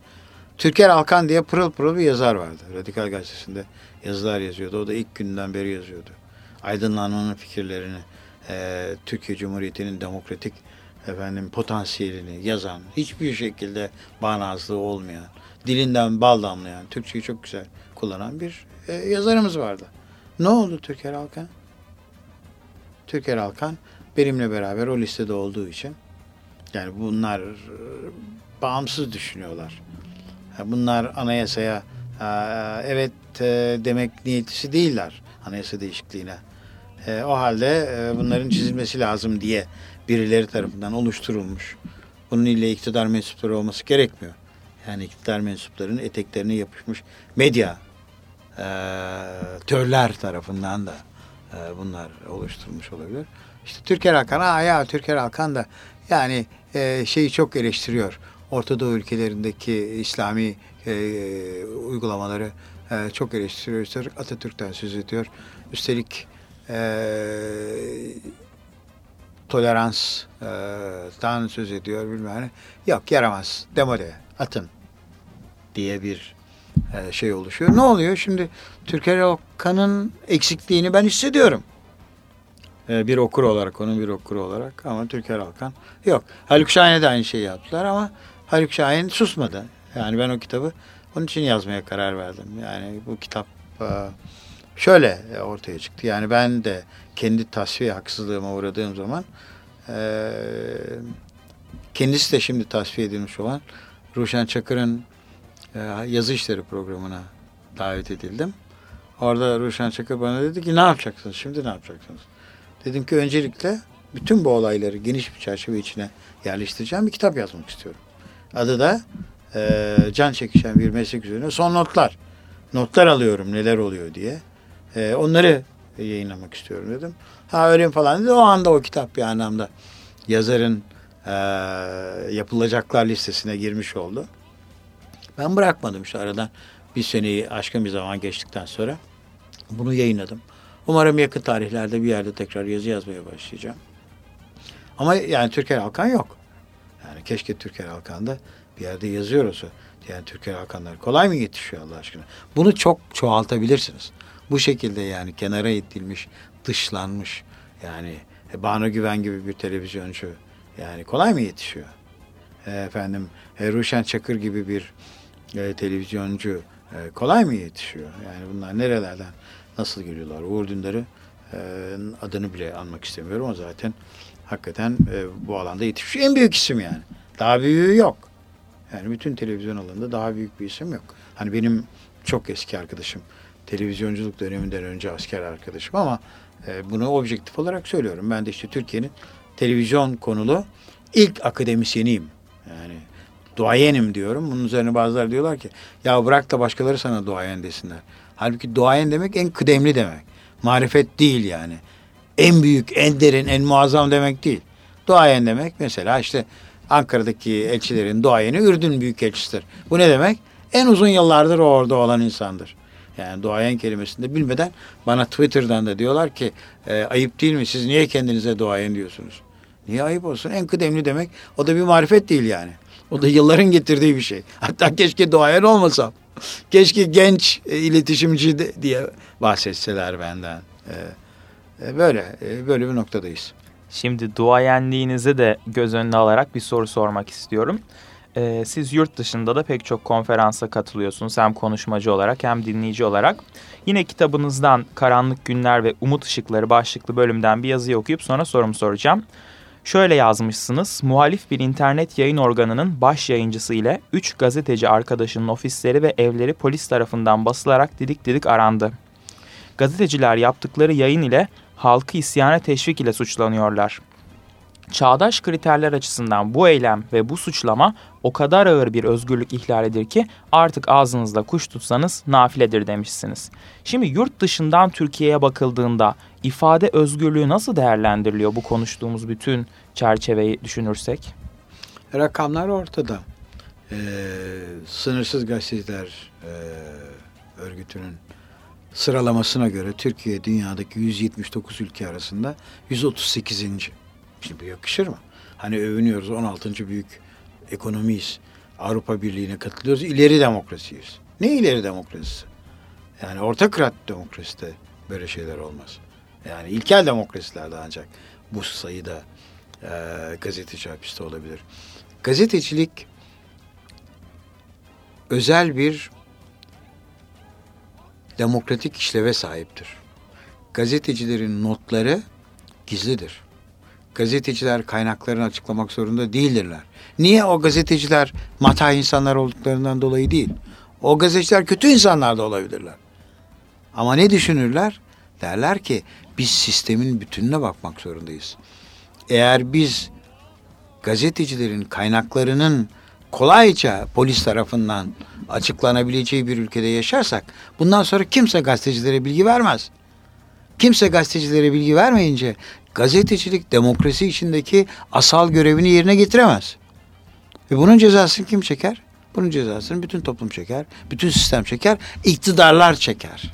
Türker Alkan diye pırıl pırıl bir yazar vardı. Radikal Gazetesi'nde yazılar yazıyordu. O da ilk günden beri yazıyordu. Aydınlanmanın fikirlerini, e, Türkiye Cumhuriyeti'nin demokratik efendim potansiyelini yazan, hiçbir şekilde bağnazlığı olmayan, dilinden bal damlayan, Türkçeyi çok güzel kullanan bir e, yazarımız vardı. Ne oldu Türker Alkan? Türker Alkan benimle beraber o listede olduğu için yani bunlar e, bağımsız düşünüyorlar. Bunlar anayasaya evet e, demek niyetisi değiller anayasa değişikliğine. O halde bunların çizilmesi lazım diye birileri tarafından oluşturulmuş. Bunun ile iktidar mensupları olması gerekmiyor. yani iktidar mensuplarının eteklerine yapışmış medya e, törler tarafından da e, bunlar oluşturulmuş olabilir. İşte Türker Hakan, aa ya Türker Hakan da yani e, şeyi çok eleştiriyor. Orta Doğu ülkelerindeki İslami e, uygulamaları e, çok eleştiriyor. Atatürk'ten söz ediyor. Üstelik e, toleranstan söz ediyor bilmem ne. Yok yaramaz. Demode. Atın. Diye bir e, şey oluşuyor. Ne oluyor? Şimdi Türker Okan'ın eksikliğini ben hissediyorum. E, bir okur olarak, onun bir okur olarak ama Türker Alkan yok. Haluk Şahin'e de aynı şeyi yaptılar ama Haluk Şahin susmadı. Yani ben o kitabı onun için yazmaya karar verdim. Yani bu kitap e, şöyle ortaya çıktı. Yani ben de kendi tasfiye haksızlığıma uğradığım zaman e, kendisi de şimdi tasfiye edilmiş olan Ruşen Çakır'ın e, yazı işleri programına davet edildim. Orada Ruşen Çakır bana dedi ki ne yapacaksınız? Şimdi ne yapacaksınız? Dedim ki öncelikle bütün bu olayları geniş bir çerçeve içine yerleştireceğim bir kitap yazmak istiyorum. Adı da e, can çekişen bir meslek üzerine son notlar. Notlar alıyorum neler oluyor diye. E, onları yayınlamak istiyorum dedim. Ha öyle falan dedi. O anda o kitap bir anlamda yazarın e, yapılacaklar listesine girmiş oldu. Ben bırakmadım işte aradan bir seneyi aşkın bir zaman geçtikten sonra bunu yayınladım. Umarım yakın tarihlerde bir yerde tekrar yazı yazmaya başlayacağım. Ama yani Türker Alkan yok. Yani keşke Türker Alkan'da bir yerde yazıyor olsa. Yani Türker Hakanlar kolay mı yetişiyor Allah aşkına? Bunu çok çoğaltabilirsiniz. Bu şekilde yani kenara itilmiş, dışlanmış yani e, Banu Güven gibi bir televizyoncu yani kolay mı yetişiyor? E, efendim e, Ruşen Çakır gibi bir televizyoncu kolay mı yetişiyor? Yani bunlar nerelerden nasıl geliyorlar? Uğur Dündar'ı adını bile anmak istemiyorum. O zaten hakikaten bu alanda yetişmiş en büyük isim yani. Daha büyüğü yok. Yani bütün televizyon alanında daha büyük bir isim yok. Hani benim çok eski arkadaşım. Televizyonculuk döneminden önce asker arkadaşım ama e, bunu objektif olarak söylüyorum. Ben de işte Türkiye'nin televizyon konulu ilk akademisyeniyim. Yani duayenim diyorum. Bunun üzerine bazıları diyorlar ki ya bırak da başkaları sana duayen desinler. Halbuki duayen demek en kıdemli demek. Marifet değil yani. En büyük, en derin, en muazzam demek değil. Duayen demek mesela işte Ankara'daki elçilerin duayeni Ürdün Büyükelçisidir. Bu ne demek? En uzun yıllardır orada olan insandır. Yani duayen kelimesini de bilmeden bana Twitter'dan da diyorlar ki e, ayıp değil mi siz niye kendinize duayen diyorsunuz? Niye ayıp olsun? En kıdemli demek o da bir marifet değil yani. O da yılların getirdiği bir şey. Hatta keşke duayen olmasam. Keşke genç e, iletişimci de, diye bahsetseler benden. E, e, böyle e, böyle bir noktadayız. Şimdi duayenliğinizi de göz önüne alarak bir soru sormak istiyorum. Ee, siz yurt dışında da pek çok konferansa katılıyorsunuz hem konuşmacı olarak hem dinleyici olarak. Yine kitabınızdan Karanlık Günler ve Umut Işıkları başlıklı bölümden bir yazıyı okuyup sonra sorumu soracağım. Şöyle yazmışsınız, muhalif bir internet yayın organının baş yayıncısı ile 3 gazeteci arkadaşının ofisleri ve evleri polis tarafından basılarak didik didik arandı. Gazeteciler yaptıkları yayın ile halkı isyana teşvik ile suçlanıyorlar. Çağdaş kriterler açısından bu eylem ve bu suçlama o kadar ağır bir özgürlük ihlalidir ki artık ağzınızda kuş tutsanız nafiledir demişsiniz. Şimdi yurt dışından Türkiye'ye bakıldığında ifade özgürlüğü nasıl değerlendiriliyor bu konuştuğumuz bütün çerçeveyi düşünürsek? Rakamlar ortada. Ee, Sınırsız Gazeteciler e, örgütünün sıralamasına göre Türkiye dünyadaki 179 ülke arasında 138. Şimdi yakışır mı? Hani övünüyoruz 16. büyük ekonomiyiz. Avrupa Birliği'ne katılıyoruz. İleri demokrasiyiz. Ne ileri demokrasisi? Yani orta kırat demokraside böyle şeyler olmaz. Yani ilkel demokrasilerde ancak bu sayıda e, gazeteci hapiste olabilir. Gazetecilik özel bir demokratik işleve sahiptir. Gazetecilerin notları gizlidir. Gazeteciler kaynaklarını açıklamak zorunda değildirler. Niye o gazeteciler mata insanlar olduklarından dolayı değil. O gazeteciler kötü insanlar da olabilirler. Ama ne düşünürler? Derler ki biz sistemin bütününe bakmak zorundayız. Eğer biz gazetecilerin kaynaklarının kolayca polis tarafından açıklanabileceği bir ülkede yaşarsak bundan sonra kimse gazetecilere bilgi vermez. Kimse gazetecilere bilgi vermeyince gazetecilik demokrasi içindeki asal görevini yerine getiremez. Ve bunun cezasını kim çeker? Bunun cezasını bütün toplum çeker, bütün sistem çeker, iktidarlar çeker.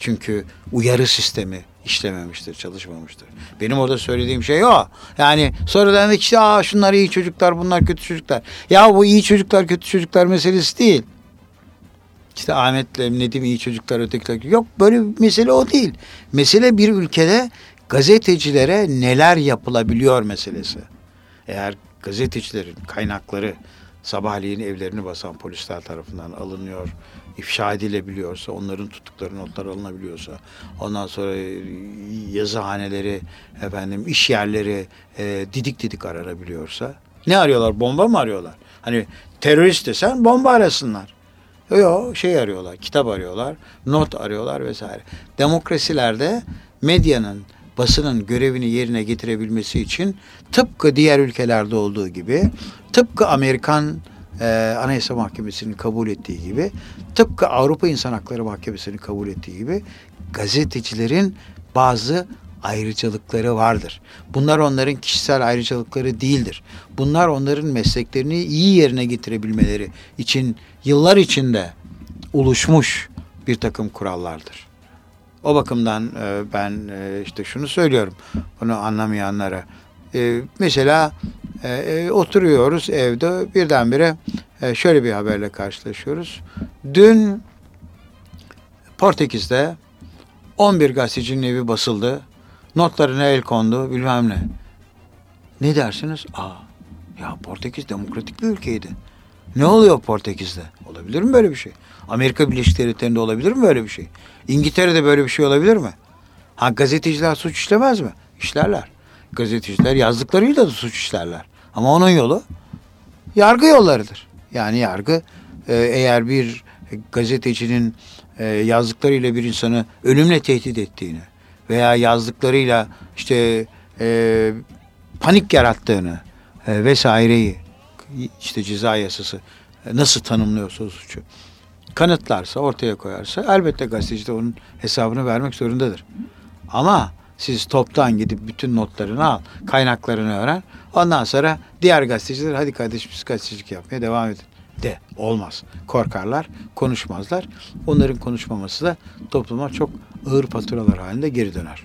Çünkü uyarı sistemi işlememiştir, çalışmamıştır. Benim orada söylediğim şey o. Yani sonradan da işte Aa, şunlar iyi çocuklar, bunlar kötü çocuklar. Ya bu iyi çocuklar, kötü çocuklar meselesi değil. İşte Ahmet'le Nedim iyi çocuklar, ötekiler. Yok böyle bir mesele o değil. Mesele bir ülkede gazetecilere neler yapılabiliyor meselesi. Eğer gazetecilerin kaynakları sabahleyin evlerini basan polisler tarafından alınıyor, ifşa edilebiliyorsa, onların tuttukları notlar alınabiliyorsa, ondan sonra yazıhaneleri, efendim iş yerleri e, didik didik aranabiliyorsa, ne arıyorlar? Bomba mı arıyorlar? Hani terörist desen bomba arasınlar. Yok şey arıyorlar, kitap arıyorlar, not arıyorlar vesaire. Demokrasilerde medyanın, basının görevini yerine getirebilmesi için tıpkı diğer ülkelerde olduğu gibi, tıpkı Amerikan e, Anayasa Mahkemesi'nin kabul ettiği gibi, tıpkı Avrupa İnsan Hakları Mahkemesi'nin kabul ettiği gibi gazetecilerin bazı ayrıcalıkları vardır. Bunlar onların kişisel ayrıcalıkları değildir. Bunlar onların mesleklerini iyi yerine getirebilmeleri için yıllar içinde oluşmuş bir takım kurallardır. O bakımdan e, ben e, işte şunu söylüyorum bunu anlamayanlara. E, mesela oturuyoruz evde birdenbire şöyle bir haberle karşılaşıyoruz. Dün Portekiz'de 11 gazetecinin evi basıldı. Notlarına el kondu bilmem ne. Ne dersiniz? Aa, ya Portekiz demokratik bir ülkeydi. Ne oluyor Portekiz'de? Olabilir mi böyle bir şey? Amerika Birleşik Devletleri'nde olabilir mi böyle bir şey? İngiltere'de böyle bir şey olabilir mi? Ha gazeteciler suç işlemez mi? İşlerler. Gazeteciler yazdıklarıyla da suç işlerler. Ama onun yolu yargı yollarıdır. Yani yargı e, eğer bir gazetecinin e, yazdıklarıyla bir insanı ölümle tehdit ettiğini veya yazdıklarıyla işte e, panik yarattığını vesaireyi işte ceza yasası nasıl tanımlıyorsa o suçu kanıtlarsa, ortaya koyarsa elbette gazeteci de onun hesabını vermek zorundadır. Ama siz toptan gidip bütün notlarını al, kaynaklarını öğren. Ondan sonra diğer gazeteciler hadi kardeşim siz gazetecilik yapmaya devam edin. De olmaz. Korkarlar, konuşmazlar. Onların konuşmaması da topluma çok ağır faturalar halinde geri döner.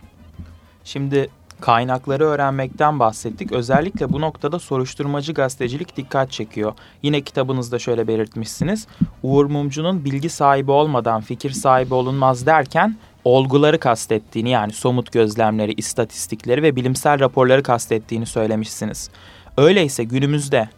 Şimdi Kaynakları öğrenmekten bahsettik. Özellikle bu noktada soruşturmacı gazetecilik dikkat çekiyor. Yine kitabınızda şöyle belirtmişsiniz. Uğur Mumcu'nun bilgi sahibi olmadan fikir sahibi olunmaz derken olguları kastettiğini yani somut gözlemleri, istatistikleri ve bilimsel raporları kastettiğini söylemişsiniz. Öyleyse günümüzde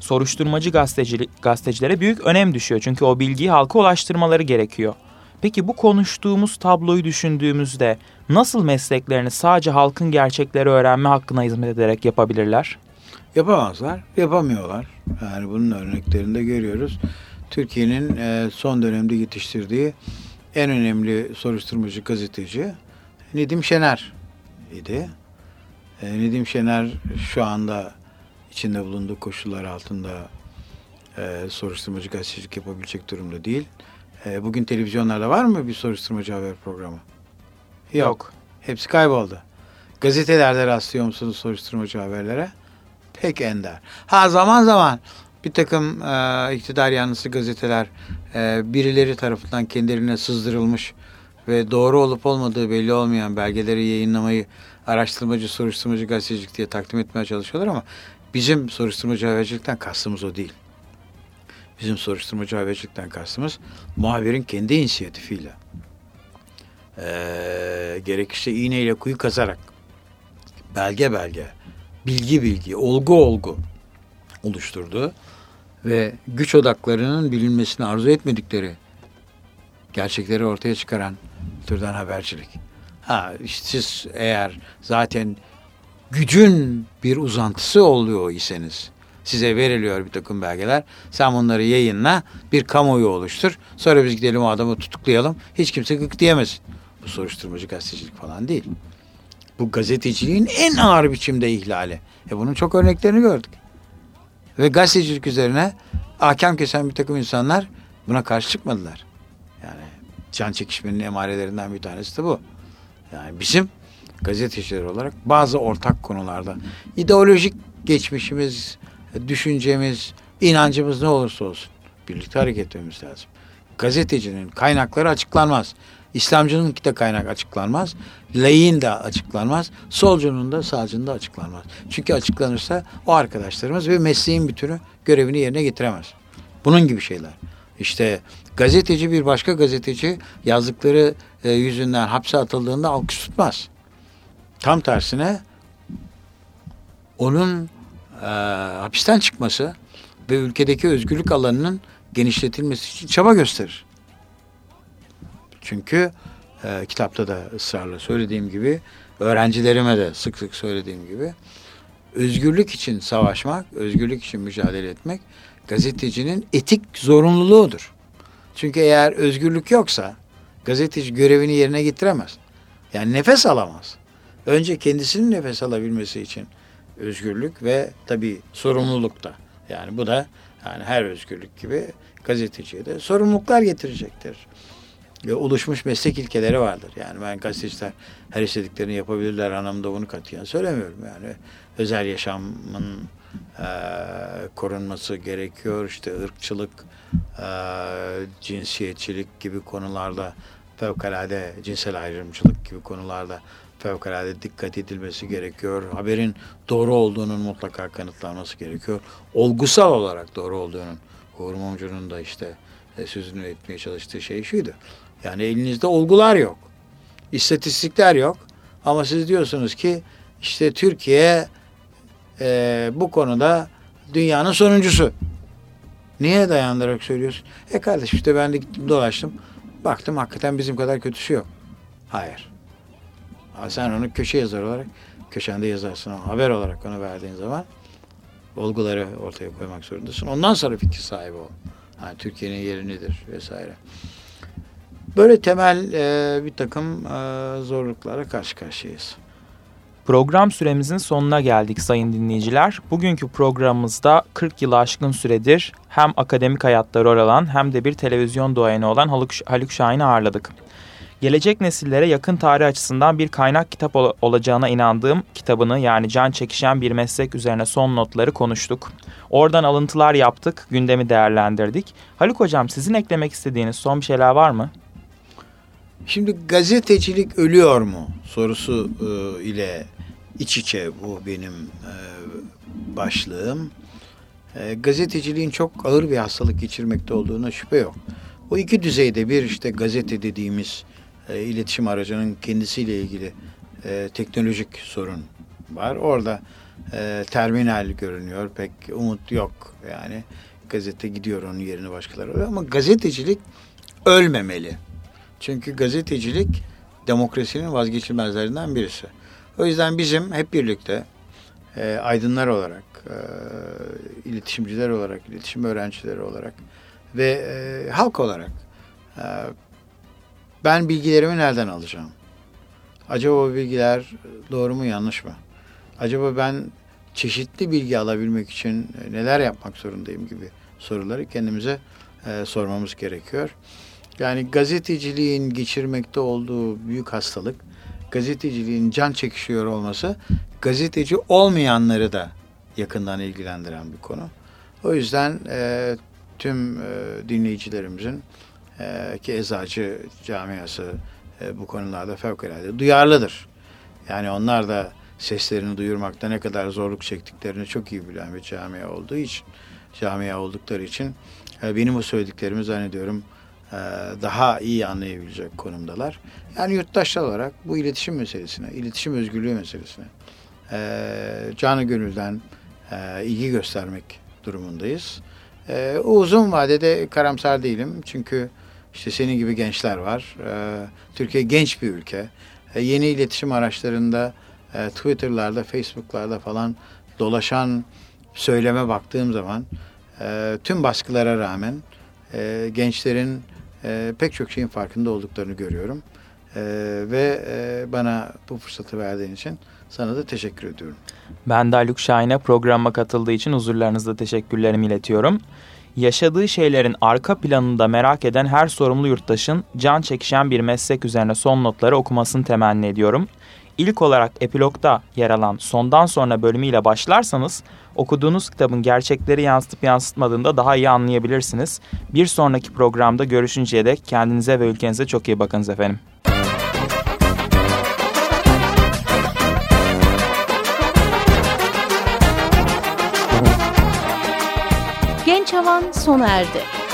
soruşturmacı gazetecilik, gazetecilere büyük önem düşüyor. Çünkü o bilgiyi halka ulaştırmaları gerekiyor. Peki bu konuştuğumuz tabloyu düşündüğümüzde nasıl mesleklerini sadece halkın gerçekleri öğrenme hakkına hizmet ederek yapabilirler? Yapamazlar, yapamıyorlar. Yani bunun örneklerini de görüyoruz. Türkiye'nin e, son dönemde yetiştirdiği en önemli soruşturmacı gazeteci Nedim Şener idi. E, Nedim Şener şu anda içinde bulunduğu koşullar altında e, soruşturmacı gazetecilik yapabilecek durumda değil. Bugün televizyonlarda var mı bir soruşturmacı haber programı? Yok. Yok. Hepsi kayboldu. Gazetelerde rastlıyor musunuz soruşturmacı haberlere? Pek ender. Ha zaman zaman bir takım e, iktidar yanlısı gazeteler e, birileri tarafından kendilerine sızdırılmış ve doğru olup olmadığı belli olmayan belgeleri yayınlamayı araştırmacı, soruşturmacı gazetecilik diye takdim etmeye çalışıyorlar ama bizim soruşturmacı habercilikten kastımız o değil. Bizim soruşturmacı habercilikten kastımız muhabirin kendi inisiyatifiyle e, gerekirse iğneyle kuyu kazarak belge belge, bilgi bilgi, olgu olgu oluşturdu ve güç odaklarının bilinmesini arzu etmedikleri gerçekleri ortaya çıkaran türden habercilik. Ha işte siz eğer zaten gücün bir uzantısı oluyor iseniz size veriliyor bir takım belgeler. Sen bunları yayınla bir kamuoyu oluştur. Sonra biz gidelim o adamı tutuklayalım. Hiç kimse gık diyemesin. Bu soruşturmacı gazetecilik falan değil. Bu gazeteciliğin en ağır biçimde ihlali. E bunun çok örneklerini gördük. Ve gazetecilik üzerine ahkam kesen bir takım insanlar buna karşı çıkmadılar. Yani can çekişmenin emarelerinden bir tanesi de bu. Yani bizim gazeteciler olarak bazı ortak konularda ideolojik geçmişimiz, düşüncemiz, inancımız ne olursa olsun birlikte hareket etmemiz lazım. Gazetecinin kaynakları açıklanmaz. İslamcının de kaynak açıklanmaz. Layığın da açıklanmaz. Solcunun da sağcının da açıklanmaz. Çünkü açıklanırsa o arkadaşlarımız ve mesleğin bütünü görevini yerine getiremez. Bunun gibi şeyler. İşte gazeteci bir başka gazeteci yazdıkları e, yüzünden hapse atıldığında alkış tutmaz. Tam tersine onun e, hapisten çıkması ve ülkedeki özgürlük alanının genişletilmesi için çaba gösterir. Çünkü e, kitapta da ısrarla söylediğim gibi, öğrencilerime de sık sık söylediğim gibi, özgürlük için savaşmak, özgürlük için mücadele etmek gazetecinin etik zorunluluğudur. Çünkü eğer özgürlük yoksa gazeteci görevini yerine getiremez. Yani nefes alamaz. Önce kendisinin nefes alabilmesi için özgürlük ve tabii sorumluluk da. Yani bu da yani her özgürlük gibi gazeteciye de sorumluluklar getirecektir. Ve oluşmuş meslek ilkeleri vardır. Yani ben gazeteciler her istediklerini yapabilirler anlamında bunu katiyen söylemiyorum. Yani özel yaşamın e, korunması gerekiyor. İşte ırkçılık, e, cinsiyetçilik gibi konularda fevkalade cinsel ayrımcılık gibi konularda fevkalade dikkat edilmesi gerekiyor. Haberin doğru olduğunun mutlaka kanıtlanması gerekiyor. Olgusal olarak doğru olduğunun Uğur Mumcu'nun da işte e, sözünü etmeye çalıştığı şey şuydu. Yani elinizde olgular yok. İstatistikler yok. Ama siz diyorsunuz ki işte Türkiye e, bu konuda dünyanın sonuncusu. Niye dayandırarak söylüyorsun? E kardeş işte ben de gittim dolaştım. Baktım hakikaten bizim kadar kötüsü yok. Hayır. Ama sen onu köşe yazar olarak köşende yazarsın haber olarak onu verdiğin zaman olguları ortaya koymak zorundasın. Ondan sonra fikir sahibi ol. Yani Türkiye'nin yeri nedir vesaire. Böyle temel e, bir takım e, zorluklara karşı karşıyayız. Program süremizin sonuna geldik sayın dinleyiciler. Bugünkü programımızda 40 yılı aşkın süredir hem akademik hayatta rol alan hem de bir televizyon duayeni olan Haluk, Haluk Şahin'i ağırladık. Gelecek nesillere yakın tarih açısından bir kaynak kitap ol olacağına inandığım kitabını yani can çekişen bir meslek üzerine son notları konuştuk. Oradan alıntılar yaptık, gündemi değerlendirdik. Haluk Hocam sizin eklemek istediğiniz son bir şeyler var mı? Şimdi gazetecilik ölüyor mu sorusu e, ile iç içe bu benim e, başlığım. E, gazeteciliğin çok ağır bir hastalık geçirmekte olduğuna şüphe yok. O iki düzeyde bir işte gazete dediğimiz e, iletişim aracının kendisiyle ilgili e, teknolojik sorun var. Orada e, terminal görünüyor. Pek umut yok yani. Gazete gidiyor onun yerine başkaları. Ama gazetecilik ölmemeli. Çünkü gazetecilik demokrasinin vazgeçilmezlerinden birisi. O yüzden bizim hep birlikte e, aydınlar olarak, e, iletişimciler olarak, iletişim öğrencileri olarak ve e, halk olarak e, ben bilgilerimi nereden alacağım? Acaba o bilgiler doğru mu yanlış mı? Acaba ben çeşitli bilgi alabilmek için neler yapmak zorundayım gibi soruları kendimize e, sormamız gerekiyor. Yani gazeteciliğin geçirmekte olduğu büyük hastalık, gazeteciliğin can çekişiyor olması, gazeteci olmayanları da yakından ilgilendiren bir konu. O yüzden e, tüm e, dinleyicilerimizin e, ki eczacı camiası e, bu konularda fevkalade duyarlıdır. Yani onlar da seslerini duyurmakta ne kadar zorluk çektiklerini çok iyi bilen bir camia olduğu için, camia oldukları için e, benim bu söylediklerimi zannediyorum daha iyi anlayabilecek konumdalar. Yani yurttaşlar olarak bu iletişim meselesine, iletişim özgürlüğü meselesine e, canı gönülden e, ilgi göstermek durumundayız. E, uzun vadede karamsar değilim çünkü işte senin gibi gençler var. E, Türkiye genç bir ülke. E, yeni iletişim araçlarında e, Twitter'larda, Facebook'larda falan dolaşan söyleme baktığım zaman e, tüm baskılara rağmen e, gençlerin e, pek çok şeyin farkında olduklarını görüyorum. E, ve e, bana bu fırsatı verdiğin için sana da teşekkür ediyorum. Ben de Haluk Şahin'e programıma katıldığı için huzurlarınızda teşekkürlerimi iletiyorum. Yaşadığı şeylerin arka planında merak eden her sorumlu yurttaşın can çekişen bir meslek üzerine son notları okumasını temenni ediyorum. İlk olarak epilogda yer alan sondan sonra bölümüyle başlarsanız okuduğunuz kitabın gerçekleri yansıtıp yansıtmadığını da daha iyi anlayabilirsiniz. Bir sonraki programda görüşünceye dek kendinize ve ülkenize çok iyi bakınız efendim. Genç Havan sona erdi.